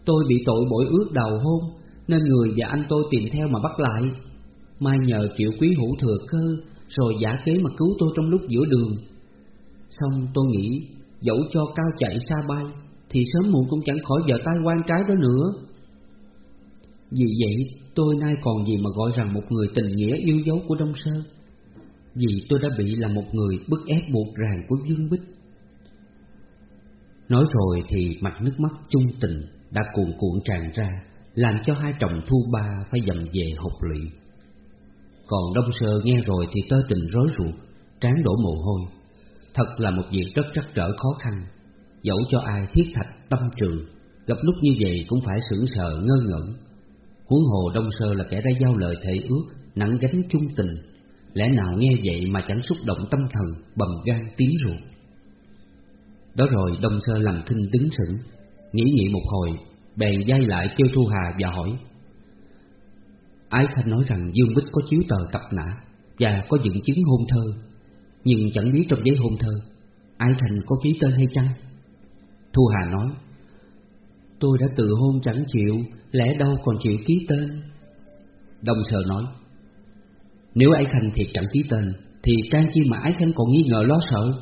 Tôi bị tội bội ước đầu hôn Nên người và anh tôi tìm theo mà bắt lại. Mai nhờ triệu quý hữu thừa cơ, Rồi giả kế mà cứu tôi trong lúc giữa đường. Xong tôi nghĩ, Dẫu cho cao chạy xa bay, Thì sớm muộn cũng chẳng khỏi vợ tay quan trái đó nữa. Vì vậy, tôi nay còn gì mà gọi rằng một người tình nghĩa yêu dấu của Đông Sơn. Vì tôi đã bị là một người bức ép buộc ràng của Dương Bích. Nói rồi thì mặt nước mắt chung tình đã cuồn cuộn tràn ra, Làm cho hai chồng thu ba phải dầm về hộp lụy. Còn Đông Sơ nghe rồi thì tơ tình rối ruột, Trán đổ mồ hôi. Thật là một việc rất trắc trở khó khăn, Dẫu cho ai thiết thạch tâm trường Gặp lúc như vậy cũng phải sững sờ ngơ ngẩn. Huống hồ Đông Sơ là kẻ đã giao lời thể ước, Nặng gánh chung tình, Lẽ nào nghe vậy mà chẳng xúc động tâm thần, Bầm gan tím ruột. Đó rồi Đông Sơ làm thinh đứng sững, Nghĩ nghĩ một hồi, Bèn dây lại kêu Thu Hà và hỏi Ái Khanh nói rằng Dương Bích có chiếu tờ tập nã Và có dựng chứng hôn thơ, Nhưng chẳng biết trong giấy hôn thơ Ái Khanh có ký tên hay chăng? Thu Hà nói, Tôi đã tự hôn chẳng chịu, Lẽ đâu còn chịu ký tên? Đông Sơ nói, Nếu Ái Khanh thiệt chẳng ký tên, Thì can chi mà Ái Khanh còn nghi ngờ lo sợ?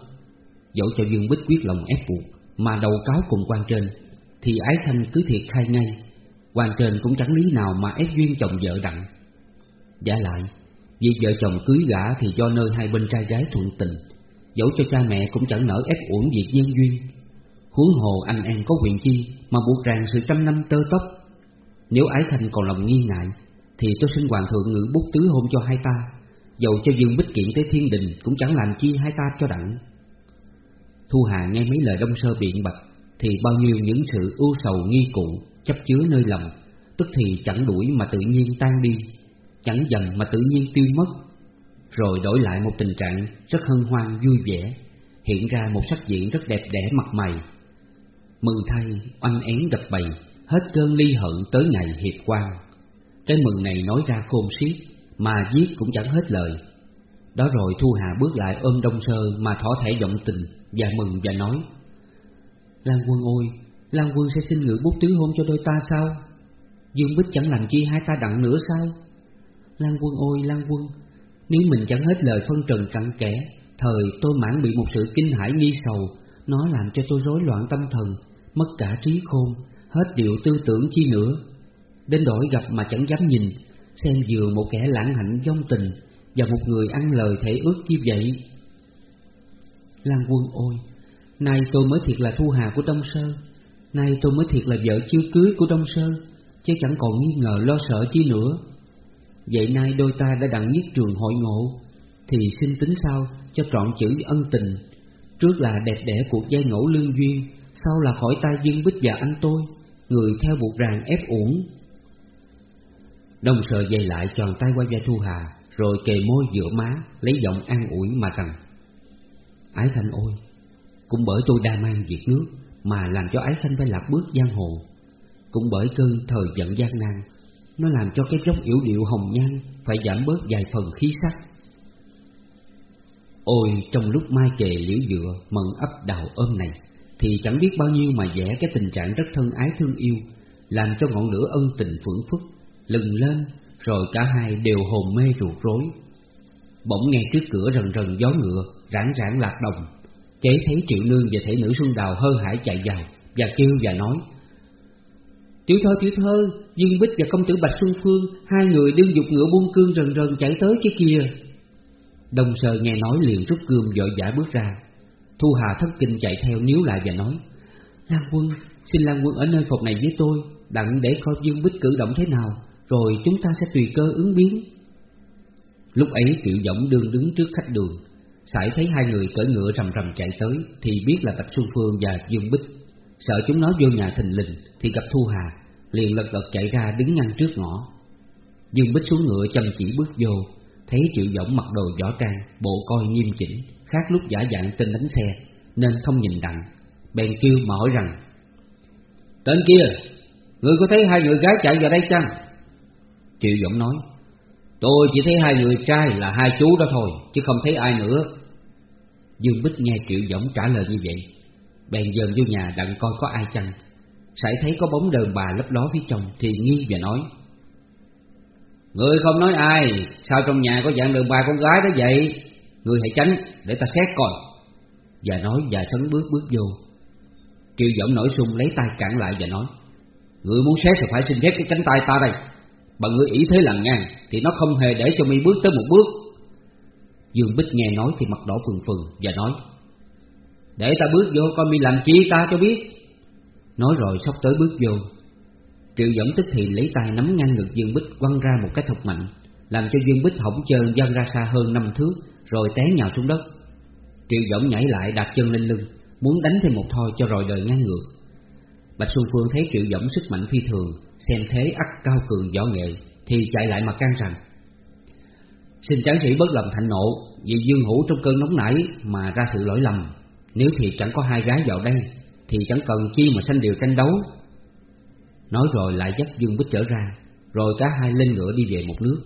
Dẫu cho Dương Bích quyết lòng ép buộc Mà đầu cáo cùng quan trên, Thì Ái Khanh cứ thiệt khai ngay quan trên cũng chẳng lý nào mà ép duyên chồng vợ đặng. Giả lại, Việc vợ chồng cưới gã thì do nơi hai bên trai gái thuận tình, Dẫu cho cha mẹ cũng chẳng nỡ ép uổng việc nhân duyên. Huống hồ anh em có quyền chi Mà buộc ràng sự trăm năm tơ tóc. Nếu Ái thành còn lòng nghi ngại, Thì tôi xin Hoàng thượng ngự bút tứ hôn cho hai ta, Dầu cho Dương Bích kiện tới thiên đình Cũng chẳng làm chi hai ta cho đặng. Thu Hà nghe mấy lời đông sơ biện bạch, Thì bao nhiêu những sự ưu sầu nghi cụ. Chấp chứa nơi lòng Tức thì chẳng đuổi mà tự nhiên tan đi Chẳng dần mà tự nhiên tiêu mất Rồi đổi lại một tình trạng rất hân hoan vui vẻ hiện ra một sắc diện rất đẹp đẽ mặt mày. Mừng thay, oanh én gặp bầy, hết cơn ly hận tới ngày hiệp quan. Cái mừng này nói ra khôn xiết, mà viết cũng chẳng hết lời. Đó rồi Thu Hà bước lại ôm Đông Sơ mà thỏ thẻ giọng tình và mừng và nói Lan Quân ôi, Lan Quân sẽ xin ngự bút tứ hôn cho đôi ta sao? Dương Bích chẳng làm chi hai ta đặng nữa sao? Lan Quân ôi, Lan Quân, nếu mình chẳng hết lời phân trần cặn kẽ, thời tôi mãn bị một sự kinh hãi nghi sầu, nó làm cho tôi rối loạn tâm thần, mất cả trí khôn, hết điệu tư tưởng chi nữa. Đến đổi gặp mà chẳng dám nhìn, xem vừa một kẻ lãng hạnh vong tình và một người ăn lời thể ước như vậy. Lan Quân ôi, nay tôi mới thiệt là thu hà của Đông Sơn, nay tôi mới thiệt là vợ chưa cưới của Đông Sơn, chứ chẳng còn nghi ngờ lo sợ chi nữa. Vậy nay đôi ta đã đặng nhất trường hội ngộ Thì xin tính sao cho trọn chữ ân tình Trước là đẹp đẽ cuộc dây ngẫu lương duyên Sau là khỏi tay Dương Bích và anh tôi Người theo buộc ràng ép uổng Đông sờ dây lại tròn tay qua vai Thu Hà Rồi kề môi giữa má Lấy giọng an ủi mà rằng Ái thanh ôi Cũng bởi tôi đa mang việc nước mà làm cho Ái Khanh phải lạc bước giang hồ. Cũng bởi cơn thời giận gian nan, nó làm cho cái giống yểu điệu hồng nhan Phải giảm bớt vài phần khí sắc. Ôi, trong lúc mai kề liễu dựa, Mận ấp đào ôm này, Thì chẳng biết bao nhiêu mà vẽ cái tình trạng rất thân ái thương yêu, Làm cho ngọn lửa ân tình phưởng phức Lừng lên, Rồi cả hai đều hồn mê ruột rối. Bỗng nghe trước cửa rần rần gió ngựa, Rãng rãng lạc đồng. Kế thấy triệu nương và thể nữ xuân đào hơ hải chạy vào Và kêu và nói Tiểu thơ tiểu thơ Dương Bích và công tử Bạch Xuân Phương Hai người đương dục ngựa buông cương rần rần chạy tới cái kia. Đông sờ nghe nói liền rút cương vội vã bước ra. Thu Hà thất kinh chạy theo níu lại và nói Lan Quân, xin Lan Quân ở nơi phòng này với tôi Đặng để coi Dương Bích cử động thế nào Rồi chúng ta sẽ tùy cơ ứng biến. Lúc ấy Triệu Dõng đương đứng trước khách đường Sải thấy hai người cởi ngựa rầm rầm chạy tới, Thì biết là Bạch Xuân Phương và Dương Bích. Sợ chúng nó vô nhà thình lình, Thì gặp Thu Hà, Liền lật lật chạy ra đứng ngăn trước ngõ. Dương Bích xuống ngựa chăm chỉ bước vô, Thấy Triệu Dõng mặc đồ võ trang, Bộ coi nghiêm chỉnh, Khác lúc giả dạng tên đánh xe, Nên không nhìn đặng. Bèn kêu mà hỏi rằng, Tên kia, Người có thấy hai người gái chạy vào đây chăng? Triệu Dõng nói Tôi chỉ thấy hai người trai là hai chú đó thôi, Chứ không thấy ai nữa. Dương Bích nghe Triệu Dõng trả lời như vậy, Bèn dần vô nhà đặng coi có ai chăng. Sải thấy có bóng đờn bà lấp ló phía trong Thì nghi và nói, Người không nói ai, Sao trong nhà có dạng đờn bà con gái đó vậy? Người hãy tránh, để ta xét coi. Và nói và sấn bước bước vô. Triệu dũng nổi sung lấy tay cản lại và nói, Người muốn xét thì phải xin phép cái cánh tay ta đây. Bà người ý thế lằng ngang, Thì nó không hề để cho mi bước tới một bước. Dương Bích nghe nói thì mặt đỏ phừng phừng Và nói, Để ta bước vô coi mi làm chi ta cho biết. Nói rồi sắp tới bước vô, Triệu dẫn tức thì lấy tay nắm ngang ngực Dương Bích quăng ra một cái thọc mạnh, Làm cho Dương Bích hỏng chân văng ra xa hơn năm thước, Rồi té nhào xuống đất. Triệu dẫn nhảy lại đặt chân lên lưng, Muốn đánh thêm một thôi cho rồi đời ngang ngược. Bạch Xuân Phương thấy Triệu dẫn sức mạnh phi thường Xem thế ắt cao cường võ nghệ Thì chạy lại mà can rằng Xin tráng sĩ bất lòng thạnh nộ, Vì Dương Hữu trong cơn nóng nảy Mà ra sự lỗi lầm. Nếu thì chẳng có hai gái vào đây, thì chẳng cần chi mà sanh điều tranh đấu. Nói rồi lại dắt Dương Bích trở ra, Rồi cả hai lên ngựa đi về một nước.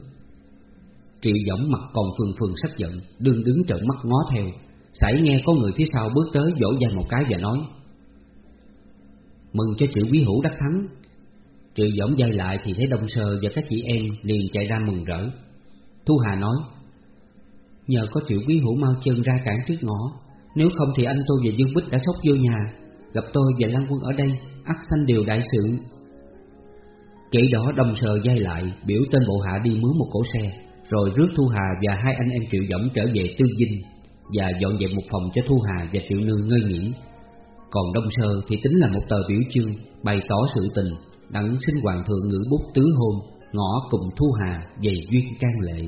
Triệu giọng mặt còn phường phường sắc giận, Đương đứng trợn mắt ngó theo. Sảy nghe có người phía sau bước tới vỗ vai một cái và nói, Mừng cho triệu quý hữu đắc thắng Triệu giỏng dây lại thì thấy Đông Sơ và các chị em liền chạy ra mừng rỡ. Thu Hà nói, Nhờ có triệu quý hữu mau chân ra cản trước ngõ, Nếu không thì anh tôi và Dương Bích đã sốc vô nhà, Gặp tôi và Lan Quân ở đây, ắt sanh điều đại sự. Kể đó, đông sờ dây lại, Biểu tên bộ hạ đi mướn một cổ xe, Rồi rước Thu Hà và hai anh em Triệu Dõng trở về Tư Dinh Và dọn dẹp một phòng cho Thu Hà và Triệu Nương ngơi nghỉ. Còn Đông Sơ thì tính là một tờ biểu chương, Bày tỏ sự tình. Đặng xin Hoàng thượng ngữ bút tứ hôn Ngõ cùng Thu Hà về duyên can lệ.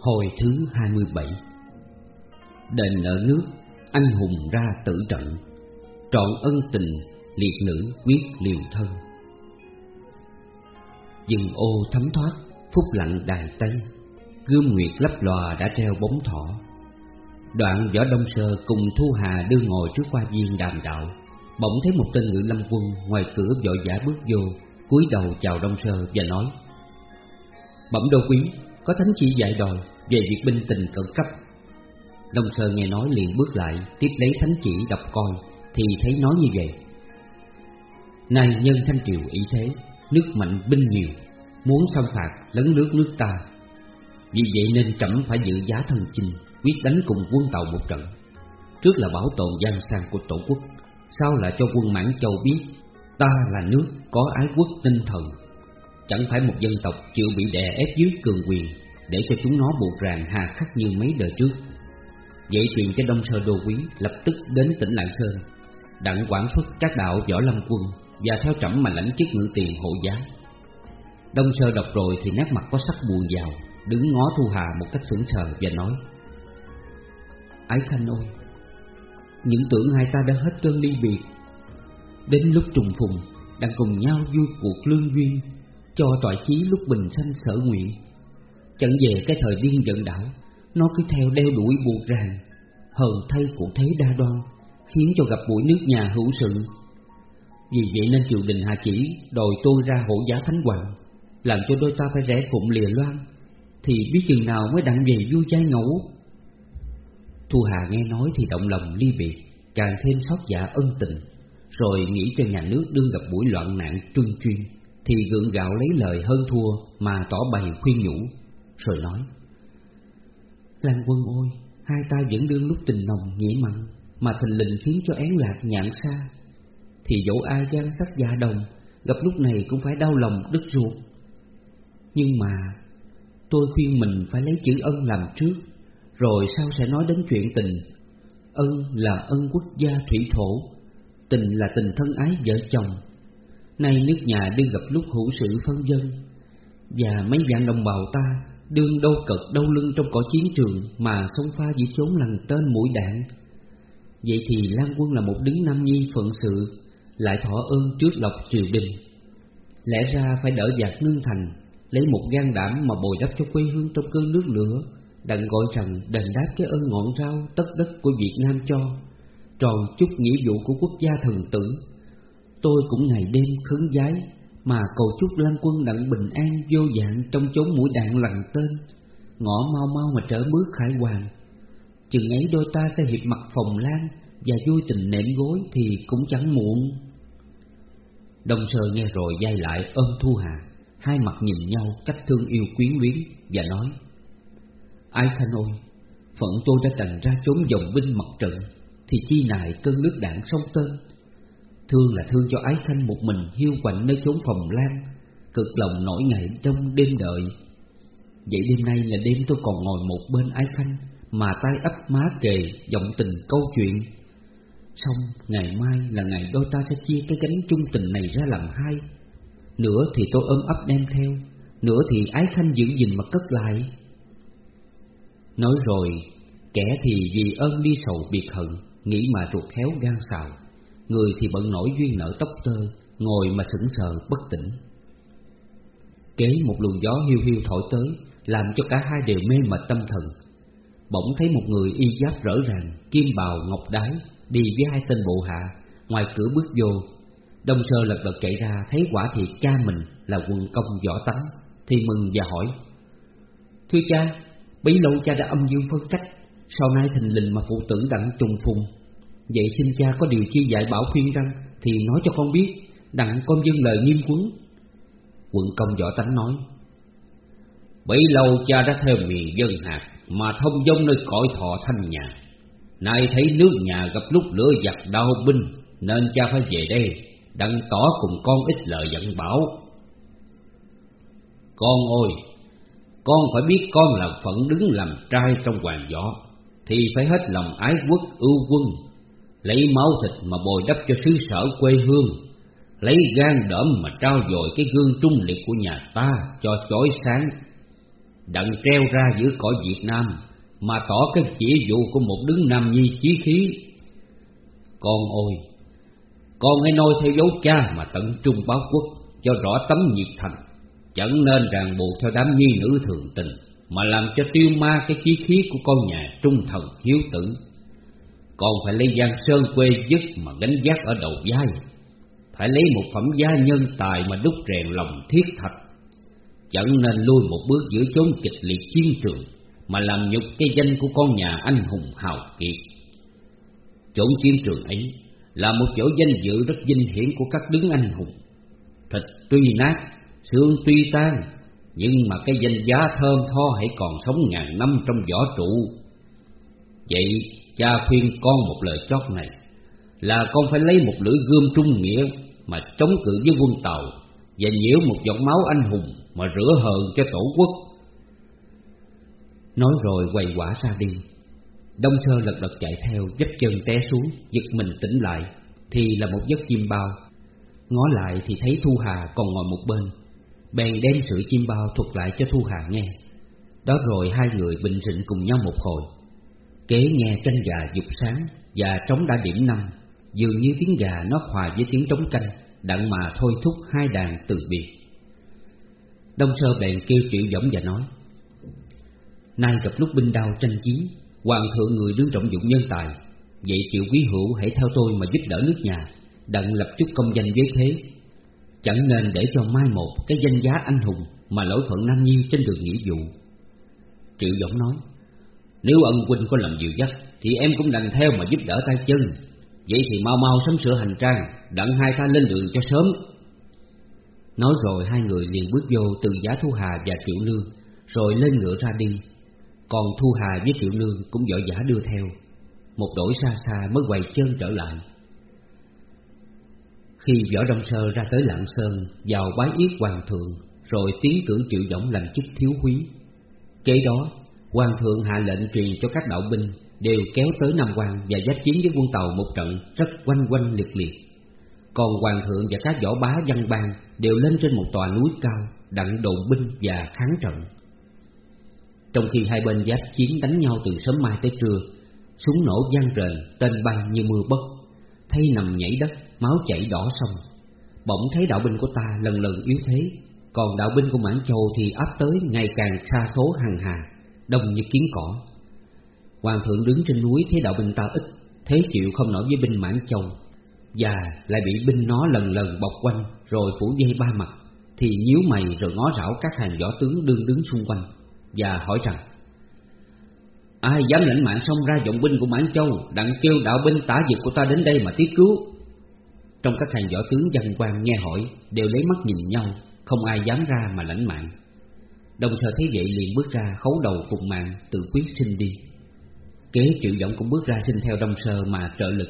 Hồi thứ 27 Đền nợ nước, Anh hùng ra tử trận, Trọn ân tình liệt nữ quyết liều thân. Dừng ô thấm thoát Phúc lặng đài tây Gươm nguyệt lấp lòa đã treo bóng thỏ. Đoạn võ đông sơ cùng Thu Hà đưa ngồi trước qua viên đàm đạo Bỗng thấy một tên ngự lâm quân ngoài cửa vội vã bước vô cúi đầu chào đông sơ và nói Bẩm đô quý, có thánh chỉ dạy đòi về việc binh tình cẩn cấp. Đông sơ nghe nói liền bước lại Tiếp lấy thánh chỉ đọc coi Thì thấy nói như vậy nay nhân thanh triều ý thế Nước mạnh binh nhiều Muốn xâm phạt lấn lướt nước ta. Vì vậy nên trẫm phải giữ giá thân chinh, Quyết đánh cùng quân tàu một trận. Trước là bảo tồn gian sang của tổ quốc, Sau là cho quân Mãn Châu biết, Ta là nước có ái quốc tinh thần. Chẳng phải một dân tộc chịu bị đè ép dưới cường quyền, Để cho chúng nó buộc ràng hà khắc như mấy đời trước. Vậy truyền cho Đông Sơ Đô Quý lập tức đến tỉnh Lạng Sơn, Đặng quản xuất các đạo võ lâm quân Và theo trẫm mà lãnh chức ngự tiền hộ giá. Đông Sơ đọc rồi thì nét mặt có sắc buồn giàu Đứng ngó Thu Hà một cách sững sờ và nói Ái Khanh ơi, Những tưởng hai ta đã hết cơn ly biệt. Đến lúc trùng phùng, Đang cùng nhau vui cuộc lương duyên, Cho tọa chí lúc bình sanh sở nguyện. Chẳng về cái thời điên giận đảo, Nó cứ theo đeo đuổi buộc ràng. Hờn thay của thế đa đoan, Khiến cho gặp buổi nước nhà hữu sự. Vì vậy nên triều đình hạ chỉ Đòi tôi ra hộ giá thánh hoàng. Làm cho đôi ta phải rẽ phụng lìa loan, Thì biết chừng nào mới đặng về vui trai ngẫu. Thu Hà nghe nói thì động lòng ly biệt, Càng thêm xót dạ ân tình, Rồi nghĩ cho nhà nước đương gặp buổi loạn nạn trung chuyên, Thì gượng gạo lấy lời hơn thua Mà tỏ bày khuyên nhủ, Rồi nói, Lan quân ôi Hai ta vẫn đương lúc tình nồng nghĩa mặn, Mà thình lình khiến cho án lạc nhạn xa, Thì dẫu ai gian sắc gia đồng, Gặp lúc này cũng phải đau lòng đứt ruột. Nhưng mà Tôi khuyên mình phải lấy chữ ân làm trước, rồi sau sẽ nói đến chuyện tình. Ân là ân quốc gia thủy thổ, Tình là tình thân ái vợ chồng. Nay nước nhà đi gặp lúc hữu sự phân dân, Và mấy vạn đồng bào ta Đương đâu cực đâu lưng trong cõi chiến trường Mà sông pha chỉ trốn lằn tên mũi đạn. Vậy thì Lan Quân là một đứng nam nhi phận sự, Lại thọ ơn trước lộc triều đình. Lẽ ra phải đỡ giặc ngưng thành Lấy một gan đảm mà bồi đắp cho quê hương trong cơn nước lửa Đặng gọi rằng đền đáp cái ơn ngọn rau tất đất của Việt Nam cho. Tròn chút nghĩa vụ của quốc gia thần tử, Tôi cũng ngày đêm khấn giái Mà cầu chúc Lan quân đặng bình an, vô dạng Trong chốn mũi đạn lằn tên, Ngõ mau mau mà trở bước khải hoàng. Chừng ấy đôi ta sẽ hiệp mặt phòng lan Và vui tình nệm gối thì cũng chẳng muộn. Đông Sơ nghe rồi dai lại ôm Thu Hà. Hai mặt nhìn nhau cách thương yêu quyến luyến Và nói Ái Thanh ôi Phận tôi đã đành ra trốn dòng binh mặt trận, Thì chi nại cơn nước đạn sông tên? Thương là thương cho Ái Thanh một mình hiu quạnh nơi chốn phòng lan, Cực lòng nổi ngày trong đêm đợi. Vậy đêm nay là đêm tôi còn ngồi một bên Ái Thanh, Mà tay ấp má kề giọng tình câu chuyện. Xong, ngày mai là ngày đôi ta sẽ chia cái gánh chung tình này ra làm hai. Nửa thì tôi ôm ấp đem theo Nửa thì Ái Thanh giữ gìn mà cất lại Nói rồi, kẻ thì vì ơn đi sầu biệt hận, nghĩ mà ruột khéo gan xào, người thì bận nổi duyên nợ tóc tơ, ngồi mà sững sờ bất tỉnh. Kế một luồng gió hiu hiu thổi tới, làm cho cả hai đều mê mệt tâm thần. Bỗng thấy một người y giáp rỡ ràng, kim bào ngọc đái, đi với hai tên bộ hạ, ngoài cửa bước vô. Đông sơ lật đật chạy ra, thấy quả thiệt cha mình là quân công võ tánh, thì mừng và hỏi. Thưa cha, Bấy lâu cha đã âm dương phân cách Sau nay thình lình mà phụ tử đặng trùng phùng? Vậy xin cha có điều chi dạy bảo khuyên răng Thì nói cho con biết Đặng con dân lời nghiêm quấn. Quận công võ tánh nói Bấy lâu cha đã theo miền dân hạt Mà thông dông nơi cõi thọ thanh nhà. Nay thấy nước nhà gặp lúc lửa giặc đau binh Nên cha phải về đây. Đặng tỏ cùng con ít lời giận bảo, Con ơi, con phải biết con là phận đứng làm trai trong hoàng võ Thì phải hết lòng ái quốc ưu quân, Lấy máu thịt mà bồi đắp cho xứ sở quê hương, Lấy gan đỡm mà trao dồi cái gương trung liệt của nhà ta cho chói sáng. Đặng treo ra giữa cõi Việt Nam Mà tỏ cái chỉ dụ của một đứng nam nhi chí khí. Con ôi con hãy noi theo dấu cha mà tận trung báo quốc, Cho rõ tấm nhiệt thành. Chẳng nên ràng buộc theo đám nhi nữ thường tình, Mà làm cho tiêu ma cái chí khí của con nhà trung thần hiếu tử. Con phải lấy giang sơn quê dứt mà gánh vác ở đầu vai. Phải lấy một phẩm gia nhân tài mà đúc rèn lòng thiết thạch. Chẳng nên lui một bước giữa chốn kịch liệt chiến trường, Mà làm nhục cái danh của con nhà anh hùng hào kiệt. Chốn chiến trường ấy là một chỗ danh dự rất vinh hiển của các đứng anh hùng. Thịt tuy nát, xương tuy tan Nhưng mà cái danh giá thơm tho hãy còn sống ngàn năm trong võ trụ. Vậy cha khuyên con một lời chót này Là con phải lấy một lưỡi gươm trung nghĩa Mà chống cự với quân Tàu Và nhiễu một giọt máu anh hùng Mà rửa hờn cho tổ quốc. Nói rồi quay quả ra đi. Đông Sơ lật đật chạy theo dấp chân té xuống, Giật mình tỉnh lại. Thì là một giấc chim bao. Ngó lại thì thấy Thu Hà còn ngồi một bên. Bèn đem sự chim bao thuật lại cho Thu Hà nghe. Đó rồi hai người bình rịnh cùng nhau một hồi. Kế nghe canh gà dục sáng Và trống đã điểm năm, Dường như tiếng gà nó hòa với tiếng trống canh, Đặng mà thôi thúc hai đàn từ biệt. Đông Sơ bèn kêu triệu giọng và nói, Nay gặp lúc binh đao tranh chiến Hoàng thượng người đứng trọng dụng nhân tài. Vậy triệu quý hữu hãy theo tôi mà giúp đỡ nước nhà, Đặng lập chút công danh với thế. Chẳng nên để cho mai một Cái danh giá anh hùng Mà lỗi thuận Nam Nhi trên đường nghĩa vụ. Triệu giọng nói, Nếu ân huynh có làm dịu dắt, Thì em cũng đành theo mà giúp đỡ tay chân. Vậy thì mau mau sắm sửa hành trang, Đặng hai ta lên đường cho sớm. Nói rồi hai người liền bước vô từ giá Thu Hà và Triệu Lương Rồi lên ngựa ra đi còn Thu Hà với Triệu Lương cũng vội vã đưa theo. Một đổi xa xa mới quay chân trở lại. Khi Võ Đông Sơ ra tới Lạng Sơn, Vào bái yết Hoàng thượng, Rồi tiến cử Triệu Dõng làm chức thiếu quý. Kế đó, Hoàng thượng hạ lệnh truyền cho các đạo binh Đều kéo tới Nam Quan Và giáp chiến với quân tàu một trận Rất quanh quanh liệt liệt. Còn Hoàng thượng và các võ bá văn bang Đều lên trên một tòa núi cao, Đặng đồn binh và kháng trận trong khi hai bên giáp chiến đánh nhau từ sớm mai tới trưa Súng nổ vang rền, tên bay như mưa bất Thấy nằm nhảy đất, máu chảy đỏ sông. Bỗng thấy đạo binh của ta lần lần yếu thế Còn đạo binh của Mãn Châu thì áp tới ngày càng xa số hàng hà Đông như kiến cỏ. Hoàng thượng đứng trên núi thấy đạo binh ta ít Thế chịu không nổi với binh Mãn Châu Và lại bị binh nó lần lần bọc quanh Rồi phủ dây ba mặt Thì nhíu mày rồi ngó rảo các hàng võ tướng đương đứng xung quanh và hỏi rằng, Ai dám lãnh mạng xông ra dòng binh của Mãn Châu Đặng kêu đạo binh tả dịch của ta đến đây mà tiếp cứu? Trong các hàng võ tướng văn quan nghe hỏi, Đều lấy mắt nhìn nhau, Không ai dám ra mà lãnh mạng. Đồng thời thấy vậy liền bước ra, khấu đầu phục mạng, Tự quyết sinh đi. Kế triệu giọng cũng bước ra xin theo đông sơ mà trợ lực.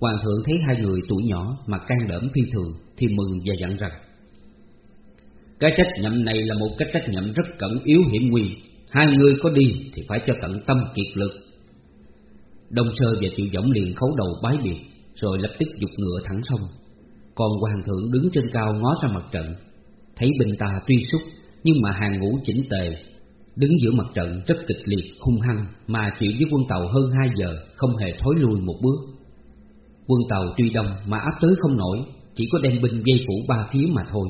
Hoàng thượng thấy hai người tuổi nhỏ mà can đảm phi thường Thì mừng và dặn rằng cái trách nhiệm này là một cái trách nhiệm rất cẩn yếu hiểm nguy. Hai người có đi thì phải cho tận tâm kiệt lực. Đông Sơ và Triệu Dõng liền khấu đầu bái biệt Rồi lập tức dục ngựa thẳng sông. Còn Hoàng thượng đứng trên cao ngó ra mặt trận. Thấy binh ta tuy súc, Nhưng mà hàng ngũ chỉnh tề. Đứng giữa mặt trận rất kịch liệt, hung hăng Mà chịu với quân tàu hơn hai giờ Không hề thối lui một bước. Quân tàu tuy đông mà áp tới không nổi Chỉ có đem binh dây phủ ba phía mà thôi.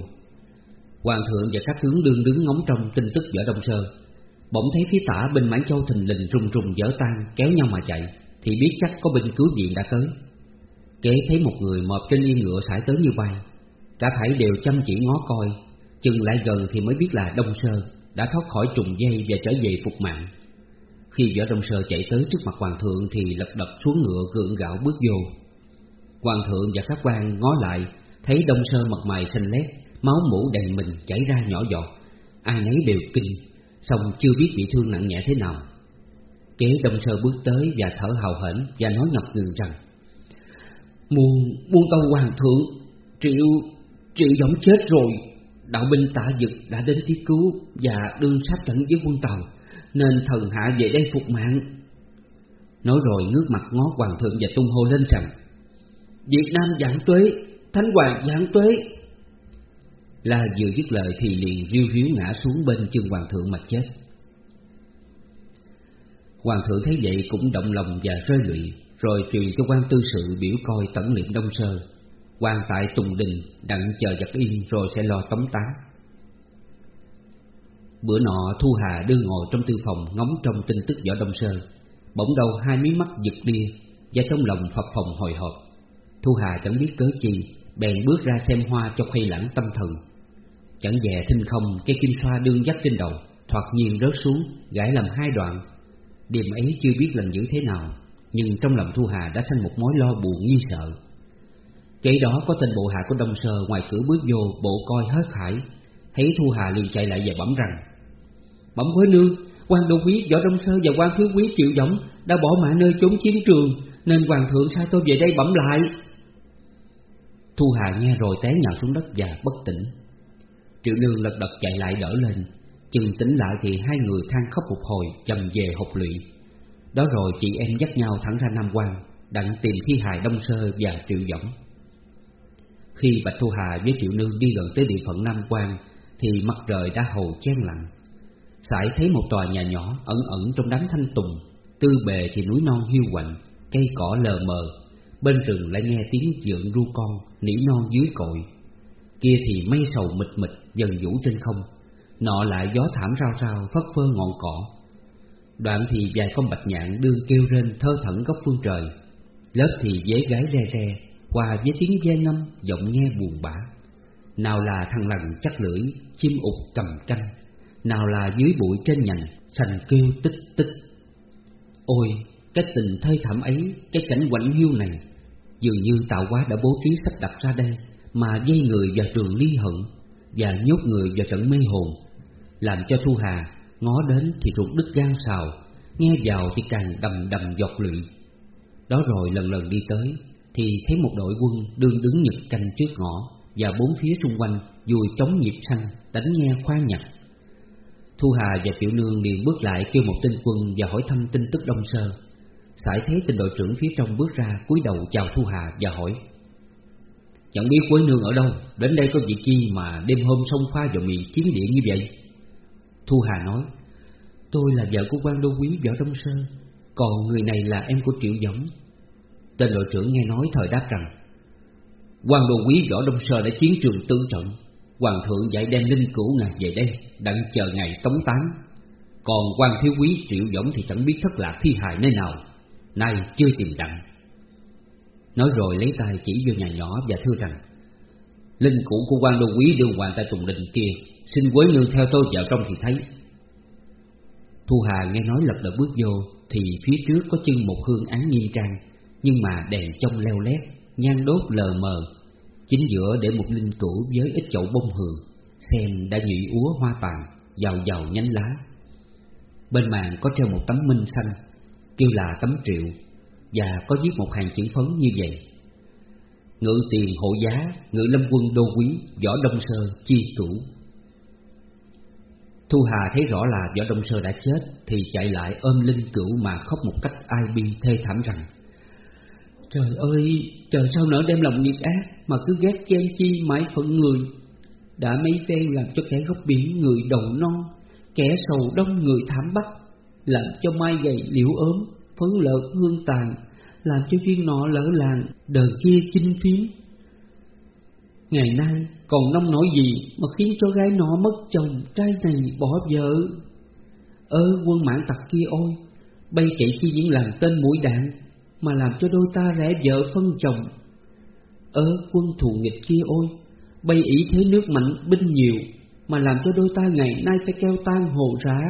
Hoàng thượng và các tướng đương đứng ngóng trong tin tức võ Đông Sơ Bỗng thấy phía tả bên Mãn Châu thình lình rùng rùng dở tan, kéo nhau mà chạy, Thì biết chắc có binh cứu viện đã tới. Kế thấy một người mọp trên yên ngựa sải tới như bay. Cả thảy đều chăm chỉ ngó coi, Chừng lại gần thì mới biết là Đông Sơ Đã thoát khỏi trùng dây và trở về phục mạng. Khi võ Đông Sơ chạy tới trước mặt Hoàng thượng Thì lật đật xuống ngựa gượng gạo bước vô. Hoàng thượng và các quan ngó lại, Thấy Đông Sơ mặt mày xanh lét Máu mũ đầy mình chảy ra nhỏ giọt. Ai nấy đều kinh Xong chưa biết bị thương nặng nhẹ thế nào. Kế đông sơ bước tới và thở hào hển Và nói ngập ngừng rằng Muôn, muôn tâu hoàng thượng Triệu, triệu giống chết rồi. Đạo binh tạ dực đã đến tiếp cứu Và đương sắp trận với quân tàu Nên thần hạ về đây phục mạng. Nói rồi ngước mặt ngó hoàng thượng và tung hô lên rằng Việt Nam giảng tuế Thánh hoàng giảng tuế La vừa dứt lời thì liền riêu riếu ngã xuống bên chân hoàng thượng mà chết. Hoàng thượng thấy vậy cũng động lòng và rơi lụy, Rồi truyền cho quan tư sự biểu coi tẩn niệm đông sơ. Quan tại Tùng Đình đặng chờ giặc yên rồi sẽ lo tống tá. Bữa nọ Thu Hà đưa ngồi trong tư phòng ngóng trong tin tức võ Đông Sơ. Bỗng đầu hai mí mắt giật đi Và trong lòng phập phòng hồi hộp. Thu Hà chẳng biết cớ chi, Bèn bước ra xem hoa cho khuây lãng tâm thần. Chẳng dè thinh không Cây kim xoa đương dắt trên đầu, Thoạt nhiên rớt xuống Gãy làm hai đoạn. Đêm ấy chưa biết làm dữ thế nào, Nhưng trong lòng Thu Hà đã sinh một mối lo buồn nghi sợ. Kế đó có tên bộ hạ của Đông Sơ Ngoài cửa bước vô bộ coi hết khải Thấy Thu Hà liền chạy lại và bẩm rằng, Bẩm với nương quan đô quý, võ Đông Sơ và quan thiếu quý Triệu Dõng Đã bỏ mạng nơi trốn chiến trường, Nên hoàng thượng sai tôi về đây bẩm lại. Thu Hà nghe rồi té nhào xuống đất và bất tỉnh. Triệu nương lật đật chạy lại đỡ lên. Chừng tỉnh lại thì hai người than khóc một hồi, Chầm về hộp lụy. Đó rồi chị em dắt nhau thẳng ra Nam quan Đặng tìm thi hài Đông Sơ và Triệu Dõng. Khi Bạch Thu Hà với Triệu Nương đi gần tới địa phận Nam quan Thì mặt trời đã hầu chen lặng. Sải thấy một tòa nhà nhỏ ẩn ẩn trong đám thanh tùng, Tư bề thì núi non hiu quạnh, Cây cỏ lờ mờ. Bên rừng lại nghe tiếng dưỡng ru con, Nỉ non dưới cội. Kia thì mây sầu mịt mịt dần vũ trên không. Nọ lại gió thảm rao rao phất phơ ngọn cỏ. Đoạn thì vài con bạch nhạn đương kêu rên thơ thẩn góc phương trời. Lớp thì dế gái re re hòa với tiếng ve ngâm giọng nghe buồn bã. Nào là thằng lằn chắc lưỡi Chim ụt cầm canh, nào là dưới bụi trên nhành Sành kêu tích tích Ôi cái tình thê thảm ấy Cái cảnh quạnh hiu này. Dường như tạo hóa đã bố trí sắp đặt ra đây Mà dây người vào trường ly hận. Và nhốt người vào trận mê hồn, Làm cho Thu Hà Ngó đến thì ruột đứt gan xào Nghe vào thì càng đầm đầm giọt lụy Đó rồi lần lần đi tới, Thì thấy một đội quân đương đứng nhật canh trước ngõ Và bốn phía xung quanh vùi chống nhịp xanh Đánh nghe khoan nhặt Thu Hà và Tiểu Nương liền bước lại kêu một tên quân và hỏi thăm tin tức Đông Sơ. Sải thấy tên đội trưởng phía trong bước ra cúi đầu chào Thu Hà và hỏi Chẳng biết Quế Nương ở đâu, đến đây có việc chi mà đêm hôm xông pha vào miệng chiến điện như vậy? Thu Hà nói Tôi là vợ của quan đô quý võ Đông Sơ, còn người này là em của Triệu Dũng. Tên đội trưởng nghe nói thời đáp rằng quan đô quý võ Đông Sơ đã chiến trường tương trận Hoàng thượng dạy đem linh cửu ngài về đây Đặng chờ ngày tống tán Còn quan thiếu quý triệu dõng thì chẳng biết thất lạc thi hài nơi nào Nay chưa tìm đặng Nói rồi lấy tay chỉ vô nhà nhỏ và thưa rằng, Linh cũ của quan đô quý đương hoàng tại Tùng Đình kia, Xin quế nương theo tôi vào trong thì thấy. Thu Hà nghe nói lập đật bước vô, Thì phía trước có chân một hương án nghiêm trang, Nhưng mà đèn trong leo lét, Nhang đốt lờ mờ, Chính giữa để một linh cửu với ít chậu bông hường, Xem đã nhụy úa hoa tàn, Giàu giàu nhánh lá. Bên màn có treo một tấm minh xanh, Kêu là tấm triệu. Và có viết một hàng chữ phấn như vậy. Ngự tiền hộ giá Ngự lâm quân đô quý Võ Đông Sơ chi tủ. Thu Hà thấy rõ là Võ Đông Sơ đã chết Thì chạy lại ôm linh cửu mà khóc một cách ai bi thê thảm rằng Trời ơi, trời sao nỡ đem lòng nghiệp ác Mà cứ ghét chen chi mãi phận người? Đã mấy phen làm cho kẻ gốc biển người đầu non Kẻ sầu đông người thảm bắc Làm cho mai gầy liễu ốm. Phấn lợt hương tàn Làm cho viên nọ lỡ làng Đời kia chinh phiến Ngày nay còn nông nổi gì Mà khiến cho gái nọ mất chồng Trai này bỏ vợ Ơ quân mãn tặc kia ôi Bay chạy khi những làng tên mũi đạn mà làm cho đôi ta rẽ vợ phân chồng. ơ quân thù nghịch kia ôi, bay ý thế nước mạnh binh nhiều, mà làm cho đôi ta ngày nay phải keo tan hồ rã.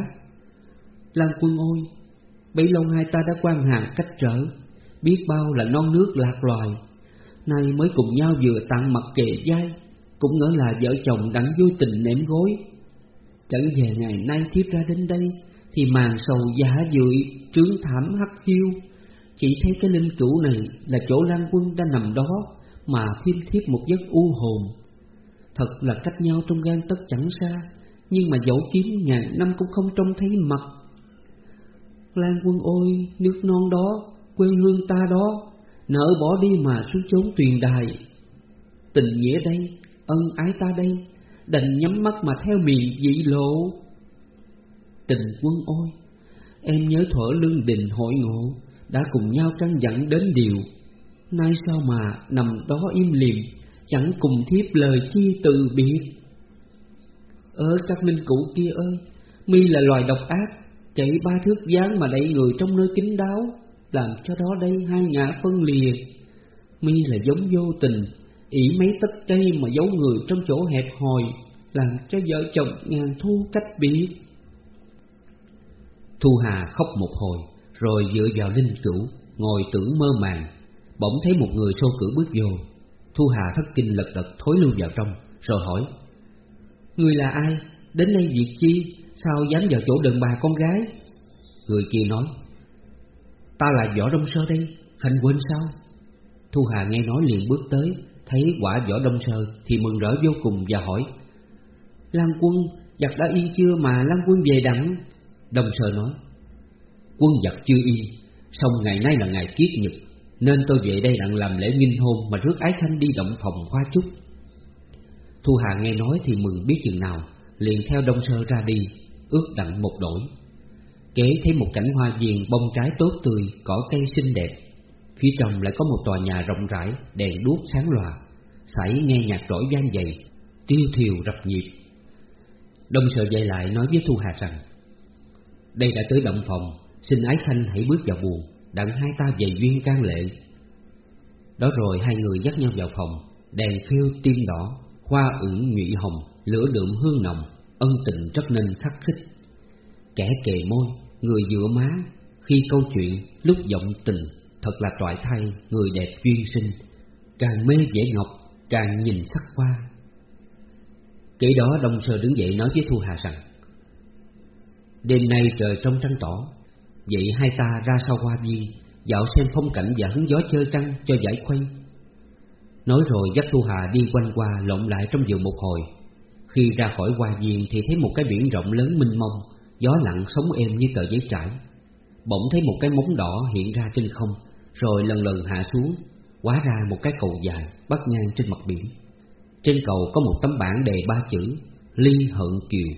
Lan quân ôi, bấy lâu hai ta đã quan hàng cách trở, biết bao là non nước lạc loài, nay mới cùng nhau vừa tặng mặt kề dai, cũng ngỡ là vợ chồng đặng vui tình nếm gối. Chẳng về ngày nay thiếp ra đến đây, thì màn sầu giả dưỡi, trướng thảm hắc hiu, chỉ thấy cái linh cửu này là chỗ Lan Quân đã nằm đó Mà thiêm thiếp một giấc u hồn. Thật là cách nhau trong gan tất chẳng xa Nhưng mà dẫu kiếm ngàn năm cũng không trông thấy mặt. Lan Quân ôi, nước non đó, quê hương ta đó Nỡ bỏ đi mà xuống chốn tuyền đài. Tình nghĩa đây, ân ái ta đây Đành nhắm mắt mà theo miệng dị lộ. Tình quân ôi Em nhớ thuở lương đình hội ngộ Đã cùng nhau căn dặn đến điều. Nay sao mà nằm đó im lìm Chẳng cùng thiếp lời chi từ biệt. Ơ các minh cụ kia ơi Mi là loài độc ác Chạy ba thước dáng mà đẩy người trong nơi kín đáo, Làm cho đó đây hai ngã phân lìa Mi là giống vô tình, ỷ mấy tất cây mà giấu người trong chỗ hẹp hòi, Làm cho vợ chồng ngàn thu cách biệt Thu Hà khóc một hồi, Rồi dựa vào linh cửu, Ngồi tưởng mơ màng Bỗng thấy một người xô cửa bước vô Thu Hà thất kinh lật đật thối lui vào trong, Rồi hỏi, Người là ai? Đến đây việc chi? Sao dám vào chỗ đàn bà con gái? Người kia nói, Ta là Võ Đông Sơ đây, Khanh quên sao? Thu Hà nghe nói liền bước tới, Thấy quả Võ Đông Sơ Thì mừng rỡ vô cùng và hỏi, Lan quân, giặc đã y chưa mà Lan quân về đặng Đông Sơ nói, Quân giặc chưa y Xong ngày nay là ngày kiết nhật, Nên tôi về đây đặng làm lễ nghinh hôn Mà rước ái khanh đi động phòng khoa chút Thu Hà nghe nói thì mừng biết chừng nào, Liền theo Đông Sơ ra đi Ước đặng một đổi. Kế thấy một cảnh hoa viên bông trái tốt tươi, Cỏ cây xinh đẹp. Phía trong lại có một tòa nhà rộng rãi, Đèn đuốc sáng lòa Sảy nghe nhạc rỗi gian dày Tiêu thiều rập nhịp. Đông sợ dậy lại nói với Thu Hà rằng, Đây đã tới động phòng, Xin ái khanh hãy bước vào buồn Đặng hai ta về duyên can lệ. Đó rồi hai người dắt nhau vào phòng, Đèn phiêu tim đỏ, Hoa ửng nhụy hồng, Lửa đượm hương nồng. Ân tình rất nên khắc khích Kẻ kề môi, Người dựa má, Khi câu chuyện Lúc giọng tình Thật là toại thay Người đẹp duyên sinh, Càng mê dễ ngọc, Càng nhìn sắc hoa. Kể đó Đông Sơ đứng dậy nói với Thu Hà rằng, Đêm nay trời trong trăng tỏ, Vậy hai ta ra sau hoa viên Dạo xem phong cảnh và hứng gió chơi trăng cho giải khuây. Nói rồi dắt Thu Hà đi quanh qua lộn lại trong vườn một hồi. Khi ra khỏi hoa viên thì thấy một cái biển rộng lớn mênh mông Gió lặng sóng êm như tờ giấy trải. Bỗng thấy một cái móng đỏ hiện ra trên không Rồi lần lần hạ xuống Hóa ra một cái cầu dài bắt ngang trên mặt biển. Trên cầu có một tấm bảng đề ba chữ Ly hận kiều.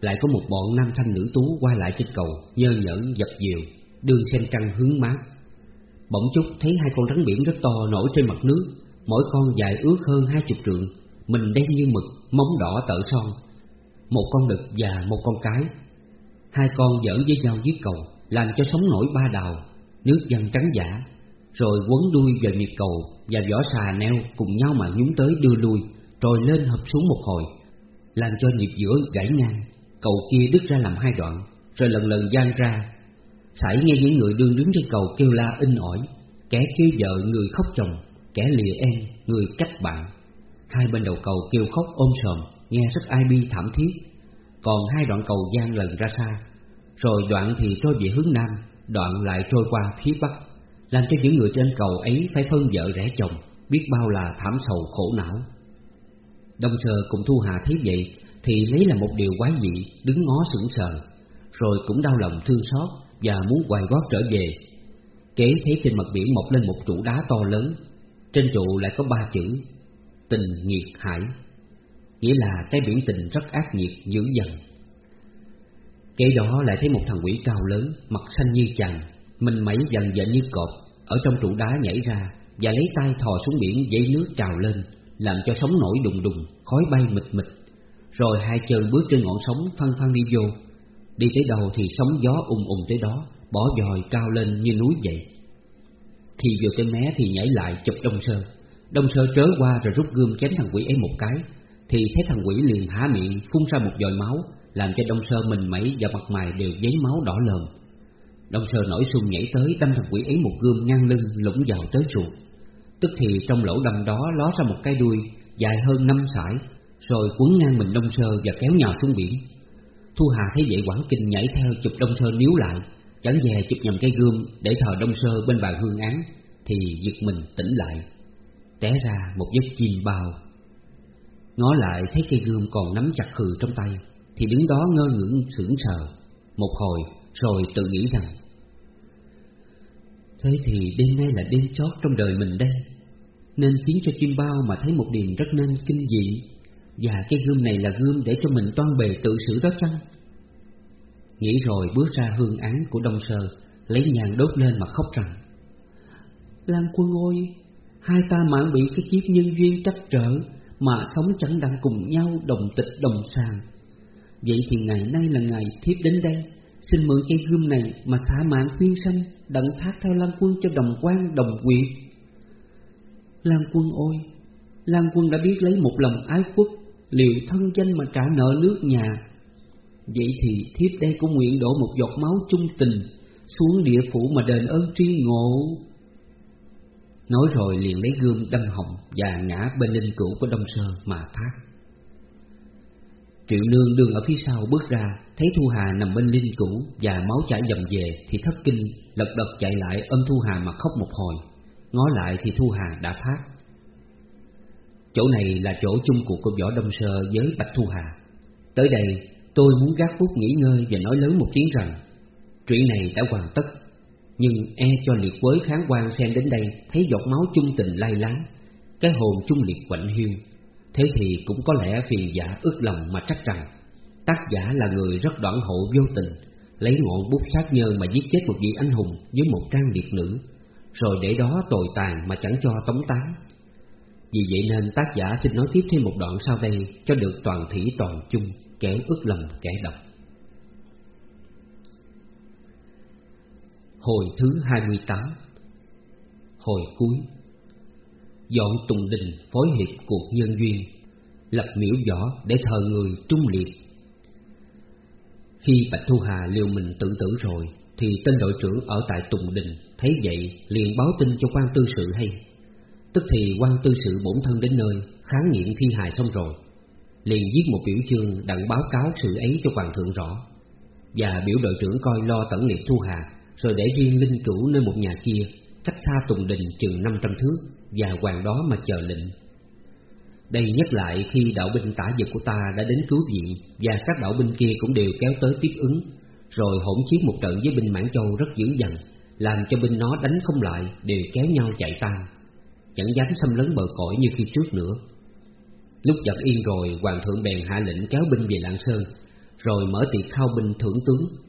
Lại có một bọn nam thanh nữ tú qua lại trên cầu Nhơ nhẫn dập dìu Đương xem trăng hướng mát. Bỗng chút thấy hai con rắn biển rất to nổi trên mặt nước Mỗi con dài ước hơn hai chục trượng Mình đen như mực, móng đỏ tợ son. Một con đực và một con cái. Hai con giỡn với nhau dưới cầu, Làm cho sóng nổi ba đào, Nước dần trắng giả. Rồi quấn đuôi vào miệt cầu Và vỏ xà neo cùng nhau mà nhúng tới đưa lui Rồi lên hợp xuống một hồi, Làm cho nhịp giữa gãy ngang. Cầu kia đứt ra làm hai đoạn, Rồi lần lần gian ra. Sải nghe những người đương đứng trên cầu kêu la in ỏi, Kẻ kêu vợ người khóc chồng, Kẻ lìa em người cách bạn Hai bên đầu cầu kêu khóc ôm sòm, Nghe rất ai bi thảm thiết. Còn hai đoạn cầu gian lần ra xa, Rồi đoạn thì trôi về hướng nam, Đoạn lại trôi qua phía bắc, Làm cho những người trên cầu ấy phải phân vợ rẽ chồng, Biết bao là thảm sầu khổ não. Đông Sơ cùng Thu Hà thấy vậy, Thì lấy là một điều quái dị, Đứng ngó sững sờ, Rồi cũng đau lòng thương xót Và muốn quay gót trở về. Kế thấy trên mặt biển mọc lên một trụ đá to lớn, Trên trụ lại có ba chữ Tình nghiệt hải. Nghĩa là cái biển tình rất ác nghiệt dữ dằn. Kế đó lại thấy một thằng quỷ cao lớn, Mặt xanh như chằn Mình mẩy dần dần như cột Ở trong trụ đá nhảy ra Và lấy tay thò xuống biển dây nước trào lên, Làm cho sóng nổi đùng đùng, Khói bay mịt mịt. Rồi hai chân bước trên ngọn sóng phăng phăng đi vô. Đi tới đâu thì sóng gió ùng ùng tới đó, Bỏ dòi cao lên như núi vậy. Khi vừa tới mé thì nhảy lại chụp Đông sơn. Đông Sơ trớ qua rồi rút gươm chém thằng quỷ ấy một cái. Thì thấy thằng quỷ liền há miệng, phun ra một dòi máu, Làm cho Đông Sơ mình mẩy và mặt mày đều giấy máu đỏ lờm. Đông Sơ nổi sung nhảy tới đâm thằng quỷ ấy một gươm ngang lưng lũng vào tới ruột Tức thì trong lỗ đâm đó ló ra một cái đuôi dài hơn năm sải, Rồi quấn ngang mình Đông Sơ và kéo nhào xuống biển. Thu Hà thấy vậy quảng kinh nhảy theo chụp Đông Sơ níu lại, Chẳng dè chụp nhầm cái gươm để thờ Đông Sơ bên bàn hương án, Thì giật mình tỉnh lại. Té ra một giấc chim bao. Ngó lại thấy cây gươm còn nắm chặt khừ trong tay, Thì đứng đó ngơ ngưỡng sững sờ Một hồi rồi tự nghĩ rằng, Thế thì đêm nay là đêm chót trong đời mình đây, Nên khiến cho chim bao mà thấy một điều rất nên kinh dị, Và cái gươm này là gươm để cho mình toan bề tự xử đó chăng? Nghĩ rồi bước ra hương án của Đông Sơ, Lấy nhang đốt lên mà khóc rằng, Lan quân ơi Hai ta mãn bị cái kiếp nhân duyên trắc trở, Mà sống chẳng đặng cùng nhau đồng tịch đồng sàng. Vậy thì ngày nay là ngày thiếp đến đây. Xin mượn cây gươm này mà thả mạng khuyên sanh, Đặng thác theo Lan quân cho đồng quan, đồng quyệt. Lan quân ôi, Lan quân đã biết lấy một lòng ái quốc, Liều thân danh mà trả nợ nước nhà. Vậy thì thiếp đây cũng nguyện đổ một giọt máu trung tình, Xuống địa phủ mà đền ơn tri ngộ. Nói rồi liền lấy gương đâm họng Và ngã bên linh cữu của Đông Sơ mà thác. Triệu nương đường ở phía sau bước ra, Thấy Thu Hà nằm bên linh cữu Và máu chảy dầm về Thì thất kinh, lật đật chạy lại ôm Thu Hà mà khóc một hồi. Ngó lại thì Thu Hà đã thác. Chỗ này là chỗ chung cuộc của Võ Đông Sơ với Bạch Thu Hà. Tới đây, tôi muốn gác phút nghỉ ngơi và nói lớn một tiếng rằng, Chuyện này đã hoàn tất. Nhưng e cho liệt quới kháng quan xem đến đây, Thấy giọt máu chung tình lai láng, Cái hồn chung liệt quạnh hiu Thế thì cũng có lẽ phiền giả ước lòng mà trách rằng, Tác giả là người rất đoạn hộ vô tình, Lấy ngọn bút sát nhơn mà giết chết một vị anh hùng với một trang liệt nữ, Rồi để đó tồi tàn mà chẳng cho tống tán. Vì vậy nên tác giả xin nói tiếp thêm một đoạn sau đây Cho được toàn thủy toàn chung, Kẻ ước lầm kẻ độc. Hồi thứ 28 Hồi cuối. Dọn Tùng Đình phối hiệp cuộc nhân duyên, Lập miễu võ để thờ người trung liệt. Khi Bạch Thu Hà liều mình tự tử rồi, Thì tên đội trưởng ở tại Tùng Đình Thấy vậy liền báo tin cho quan tư sự hay. Tức thì quan tư sự bổn thân đến nơi, Kháng nghiệm thi hài xong rồi, Liền viết một biểu chương đặng báo cáo sự ấy cho hoàng thượng rõ. Và biểu đội trưởng coi lo tẩn liệt Thu Hà rồi để riêng linh cửu nơi một nhà kia Cách xa Tùng Đình chừng 500 thước và hoàng đó mà chờ lệnh. Đây nhắc lại khi đạo binh tả vật của ta đã đến cứu viện và các đạo binh kia cũng đều kéo tới tiếp ứng, rồi hỗn chiến một trận với binh Mãn Châu rất dữ dằn, làm cho binh nó đánh không lại đều kéo nhau chạy tan, chẳng dám xâm lấn bờ cõi như khi trước nữa. Lúc giật yên rồi, hoàng thượng bèn hạ lệnh kéo binh về Lạng Sơn, rồi mở tiệc khao binh thưởng tướng.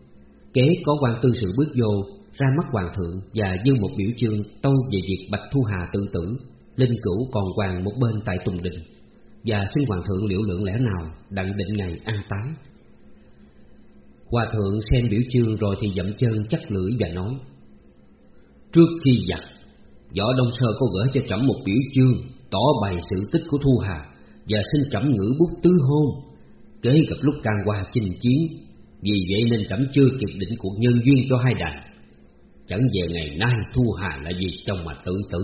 Kế có quan tư sự bước vô ra mắt hoàng thượng và dâng một biểu chương tâu về việc Bạch Thu Hà tự tử, linh cửu còn hoàng một bên tại Tùng Đình, và xin hoàng thượng liễu lượng lẽ nào đặng định ngày an táng. Hòa thượng xem biểu chương rồi thì dậm chân chắc lưỡi và nói Trước khi giặt, Võ Đông Sơ có gửi cho trẫm một biểu chương tỏ bày sự tích của Thu Hà và xin trẫm ngữ bút tứ hôn, kế gặp lúc can qua chinh chiến, vì vậy nên trẫm chưa kịp định cuộc nhân duyên cho hai đàn. Chẳng về ngày nay Thu Hà là gì trong mà tự tử.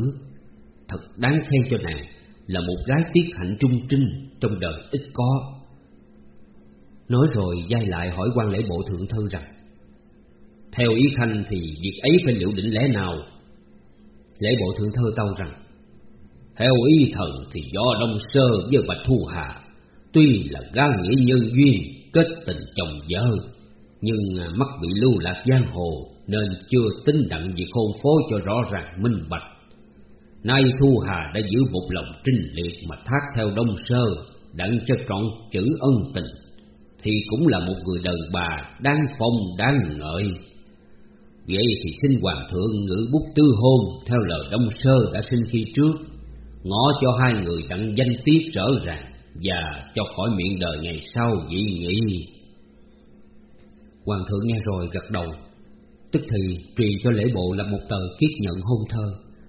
Thật đáng khen cho nàng Là một gái tiết hạnh trung trinh Trong đời ít có. Nói rồi dai lại hỏi quan lễ bộ thượng thư rằng, Theo ý Khanh thì việc ấy phải liệu định lẽ nào? Lễ bộ thượng thư tâu rằng, Theo ý thần thì do Đông Sơ với Bạch Thu Hà, Tuy là gan nghĩa nhân duyên Kết tình chồng vợ Nhưng à, mắt bị lưu lạc giang hồ nên chưa tính đặng việc hôn phối cho rõ ràng minh bạch. Nay Thu Hà đã giữ một lòng trinh liệt mà thác theo Đông Sơ, đặng cho trọn chữ ân tình, thì cũng là một người đàn bà đáng phong đáng ngợi. Vậy thì xin Hoàng thượng ngữ bút tư hôn theo lời Đông Sơ đã xin khi trước, ngõ cho hai người đặng danh tiết rõ ràng và cho khỏi miệng đời ngày sau dị nghị. Hoàng thượng nghe rồi gật đầu, Tức thì truyền cho lễ bộ là một tờ kiết nhận hôn thơ,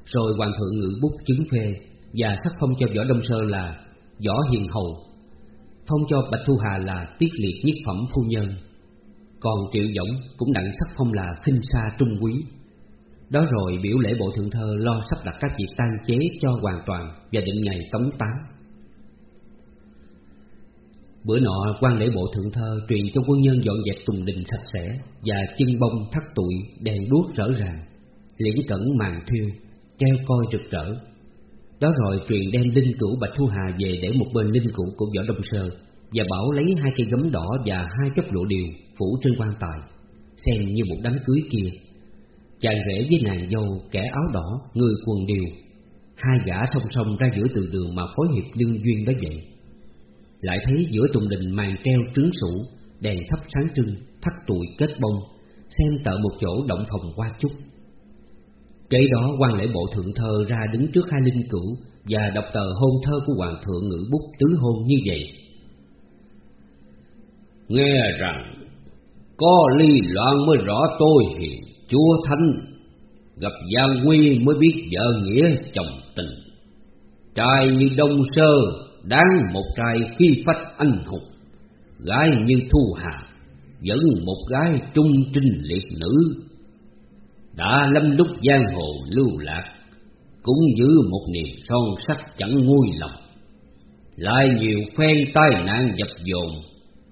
Rồi hoàng thượng ngự bút chứng phê Và sắc phong cho Võ Đông Sơ là Võ Hiền Hầu, Phong cho Bạch Thu Hà là tiết liệt nhất phẩm phu nhân Còn Triệu Dõng cũng đặng sắc phong là khinh sa trung quý Đó rồi biểu lễ bộ thượng thơ lo sắp đặt các việc tan chế cho hoàn toàn Và định ngày tống táng. Bữa nọ quan lễ bộ thượng thơ truyền cho quân nhân dọn dẹp tùng đình sạch sẽ Và chân bông thắt tụi đèn đuốc rỡ ràng. Liễn cẩn màn thiêu, treo coi rực rỡ. Đó rồi truyền đem linh cửu Bạch Thu Hà về để một bên linh cửu của Võ Đông Sơn Và bảo lấy hai cây gấm đỏ và hai chốc lụa điều phủ trên quan tài Xem như một đám cưới kia. Chàng rể với nàng dâu kẻ áo đỏ, người quần điều Hai gã song song ra giữa từ đường mà phối hiệp lương duyên đó vậy lại thấy giữa tùng đình màn treo trứng sủ Đèn thắp sáng trưng, thắt tụi kết bông Xem tợ một chỗ động phòng qua chút. Kế đó quan lễ bộ thượng thơ ra đứng trước hai linh cửu Và đọc tờ hôn thơ của hoàng thượng ngữ bút tứ hôn như vậy. Nghe rằng Có ly loạn mới rõ tôi hiền chúa thánh Gặp gian nguy mới biết vợ nghĩa chồng tình. Trai như đông sơ Đáng một trai khi phách anh hùng. Gái như thu hà, Vẫn một gái trung trinh liệt nữ. Đã lâm lúc giang hồ lưu lạc, Cũng giữ một niềm son sắc chẳng nguôi lòng. Lại nhiều phen tai nạn dập dồn,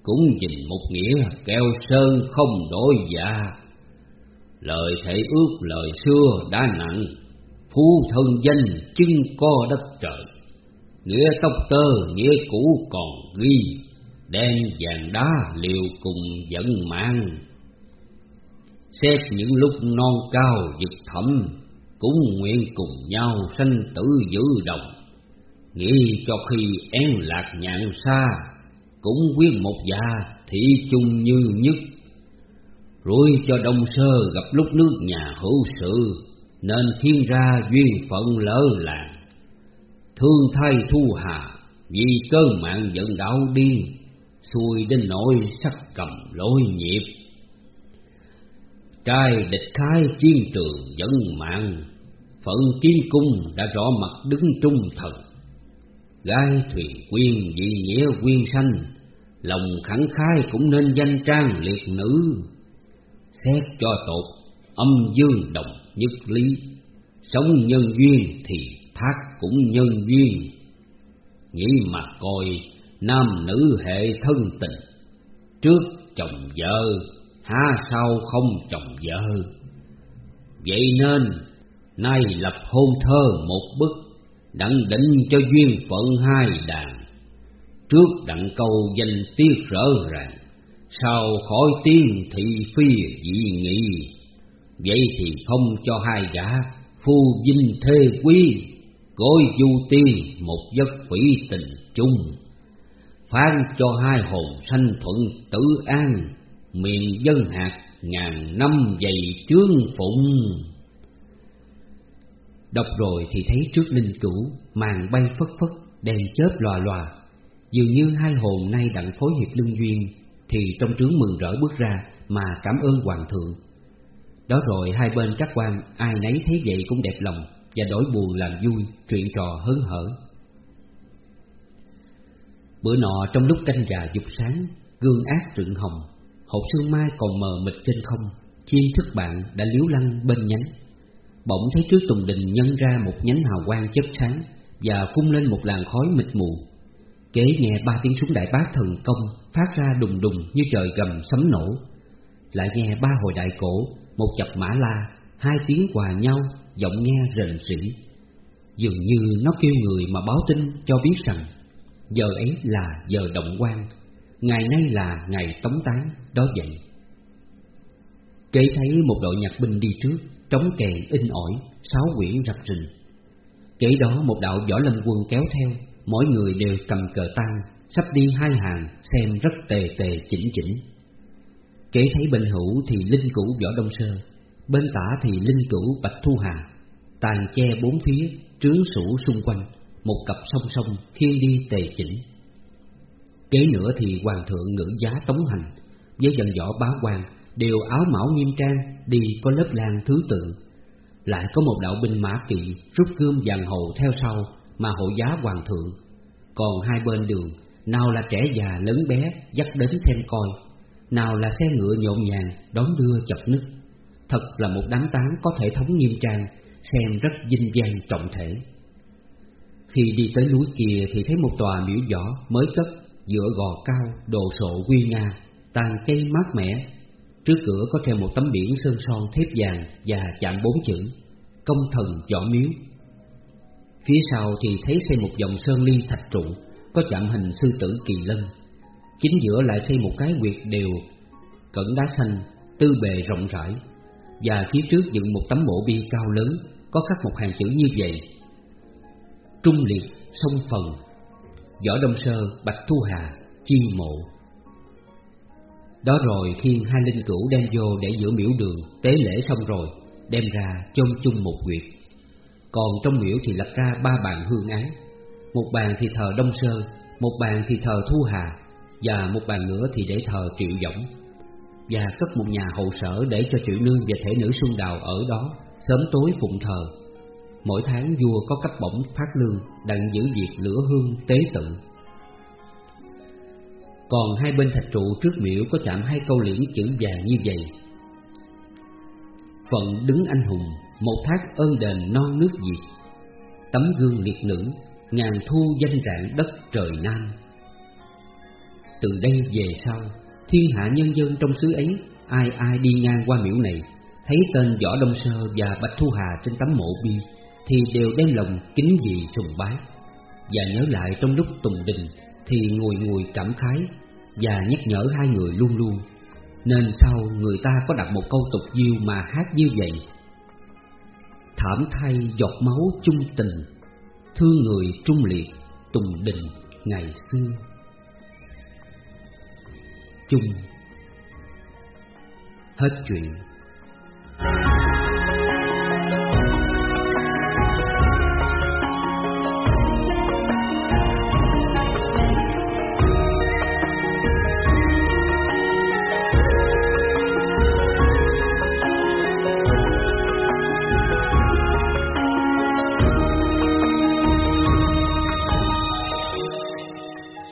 Cũng nhìn một nghĩa keo sơn không đổi dạ Lời thể ước lời xưa đã nặng Phú thân danh chưng co đất trời. Nghĩa tóc tơ, nghĩa cũ còn ghi, Đen vàng đá liều cùng dẫn mang. Xét những lúc non cao vực thẳm, Cũng nguyện cùng nhau sanh tử giữ đồng. Nghĩ cho khi én lạc nhạn xa, Cũng quyết một già thị chung như nhất. Rồi cho đông sơ gặp lúc nước nhà hữu sự, Nên thiên ra duyên phận lỡ làng. Thương thay thu hà, Vì cơn mạng giận đạo điên Xuôi đến nỗi sắc cầm lối nhịp Trai địch khai chiến trường dẫn mạng, Phận kim cung đã rõ mặt đứng trung thần. Gái thủy quyên vì nghĩa quyên sanh, Lòng khẳng khai cũng nên danh trang liệt nữ. Xét cho tột, âm dương đồng nhất lý, Sống nhân duyên thì thác cũng nhân duyên. Nghĩ mà coi, nam nữ hệ thân tình. Trước chồng vợ, há sao không chồng vợ? Vậy nên, nay lập hôn thơ một bức, Đặng định cho duyên phận hai đàn. Trước đặng câu danh tiết rõ ràng, Sau khỏi tiên thị phi dị nghị. Vậy thì không cho hai gã phu vinh thê quý Cối du tiên một giấc phỉ tình chung. Phán cho hai hồn sanh thuận tử an Miền dân hạt ngàn năm dày trướng phụng. Đọc rồi thì thấy trước linh cửu Màn bay phất phất, đèn chớp lòa lòa. Dường như hai hồn nay đặng phối hiệp lương duyên Thì trong trướng mừng rỡ bước ra Mà cảm ơn hoàng thượng. Đó rồi hai bên các quan Ai nấy thấy vậy cũng đẹp lòng và đổi buồn làm vui, chuyện trò hớn hở. Bữa nọ trong lúc canh gà dục sáng, gương ác rựng hồng, hột sương mai còn mờ mịt trên không, chiên thức bạn đã liếu lăng bên nhánh. Bỗng thấy trước tùng đình nhân ra một nhánh hào quang chớp sáng và phun lên một làn khói mịt mù. Kế nghe ba tiếng súng đại bác thần công phát ra đùng đùng như trời gầm sấm nổ. Lại nghe ba hồi đại cổ, một chập mã la, hai tiếng hòa nhau giọng nghe rền rĩ. Dường như nó kêu người mà báo tin cho biết rằng, Giờ ấy là giờ động quan, Ngày nay là ngày tống tán, Đó vậy. Kể thấy một đội nhạc binh đi trước, Trống kèn in ỏi Sáu quyển rập rình. Kể đó một đạo võ lâm quân kéo theo, Mỗi người đều cầm cờ tan Sắp đi hai hàng, Xem rất tề tề, chỉnh chỉnh. Kể thấy bên hữu thì linh cũ võ đông sơ Bên tả thì linh cửu bạch thu hà, Tàn che bốn phía, Trướng sủ xung quanh, Một cặp song song khiên đi tề chỉnh. Kế nữa thì hoàng thượng ngữ giá tống hành, Với dần võ bá quan Đều áo mão nghiêm trang, Đi có lớp lan thứ tự. Lại có một đạo binh mã kỵ Rút gươm vàng hầu theo sau Mà hộ giá hoàng thượng. Còn hai bên đường, Nào là trẻ già lớn bé Dắt đến thêm coi, Nào là xe ngựa nhộn nhàng Đón đưa chập nứt. Thật là một đám tán có thể thống nghiêm trang Xem rất dinh dàng trọng thể. Khi đi tới núi kia thì thấy một tòa miễu võ mới cất Giữa gò cao, đồ sộ quy nga Tàn cây mát mẻ. Trước cửa có treo một tấm biển sơn son thép vàng Và chạm bốn chữ Công thần võ miếu. Phía sau thì thấy xây một dòng sơn ly thạch trụ Có chạm hình sư tử kỳ lân. Chính giữa lại xây một cái quyệt đều Cẩn đá xanh, tư bề rộng rãi và phía trước dựng một tấm mộ bia cao lớn, Có khắc một hàng chữ như vậy. Trung liệt sông phần. Võ Đông Sơ, Bạch Thu Hà, Chi mộ. Đó rồi khiên hai linh cửu đem vô để giữa miễu đường, Tế lễ xong rồi, Đem ra chôn chung một quyệt Còn trong miễu thì lập ra ba bàn hương án. Một bàn thì thờ Đông Sơ, Một bàn thì thờ Thu Hà, Và một bàn nữa thì để thờ Triệu Dõng và cất một nhà hậu sở để cho Triệu Nương và thể nữ Xuân Đào ở đó, Sớm tối phụng thờ. Mỗi tháng vua có cấp bổng phát lương Đặng giữ việc lửa hương tế tự. Còn hai bên thạch trụ trước miễu có chạm hai câu liễn chữ vàng như vậy. Phận đứng anh hùng, Một thác ơn đền non nước Việt. Tấm gương liệt nữ, Ngàn thu danh rạng đất trời Nam. Từ đây về sau Thiên hạ nhân dân trong xứ ấy, Ai ai đi ngang qua miễu này, Thấy tên Võ Đông Sơ và Bạch Thu Hà trên tấm mộ bia Thì đều đem lòng kính dị sùng bái. Và nhớ lại trong lúc tùng đình, Thì ngồi ngồi cảm khái Và nhắc nhở hai người luôn luôn, Nên sau người ta có đặt một câu tục diêu mà hát như vậy? Thảm thay giọt máu chung tình, Thương người trung liệt tùng đình ngày xưa. Chung Hết chuyện Thank you.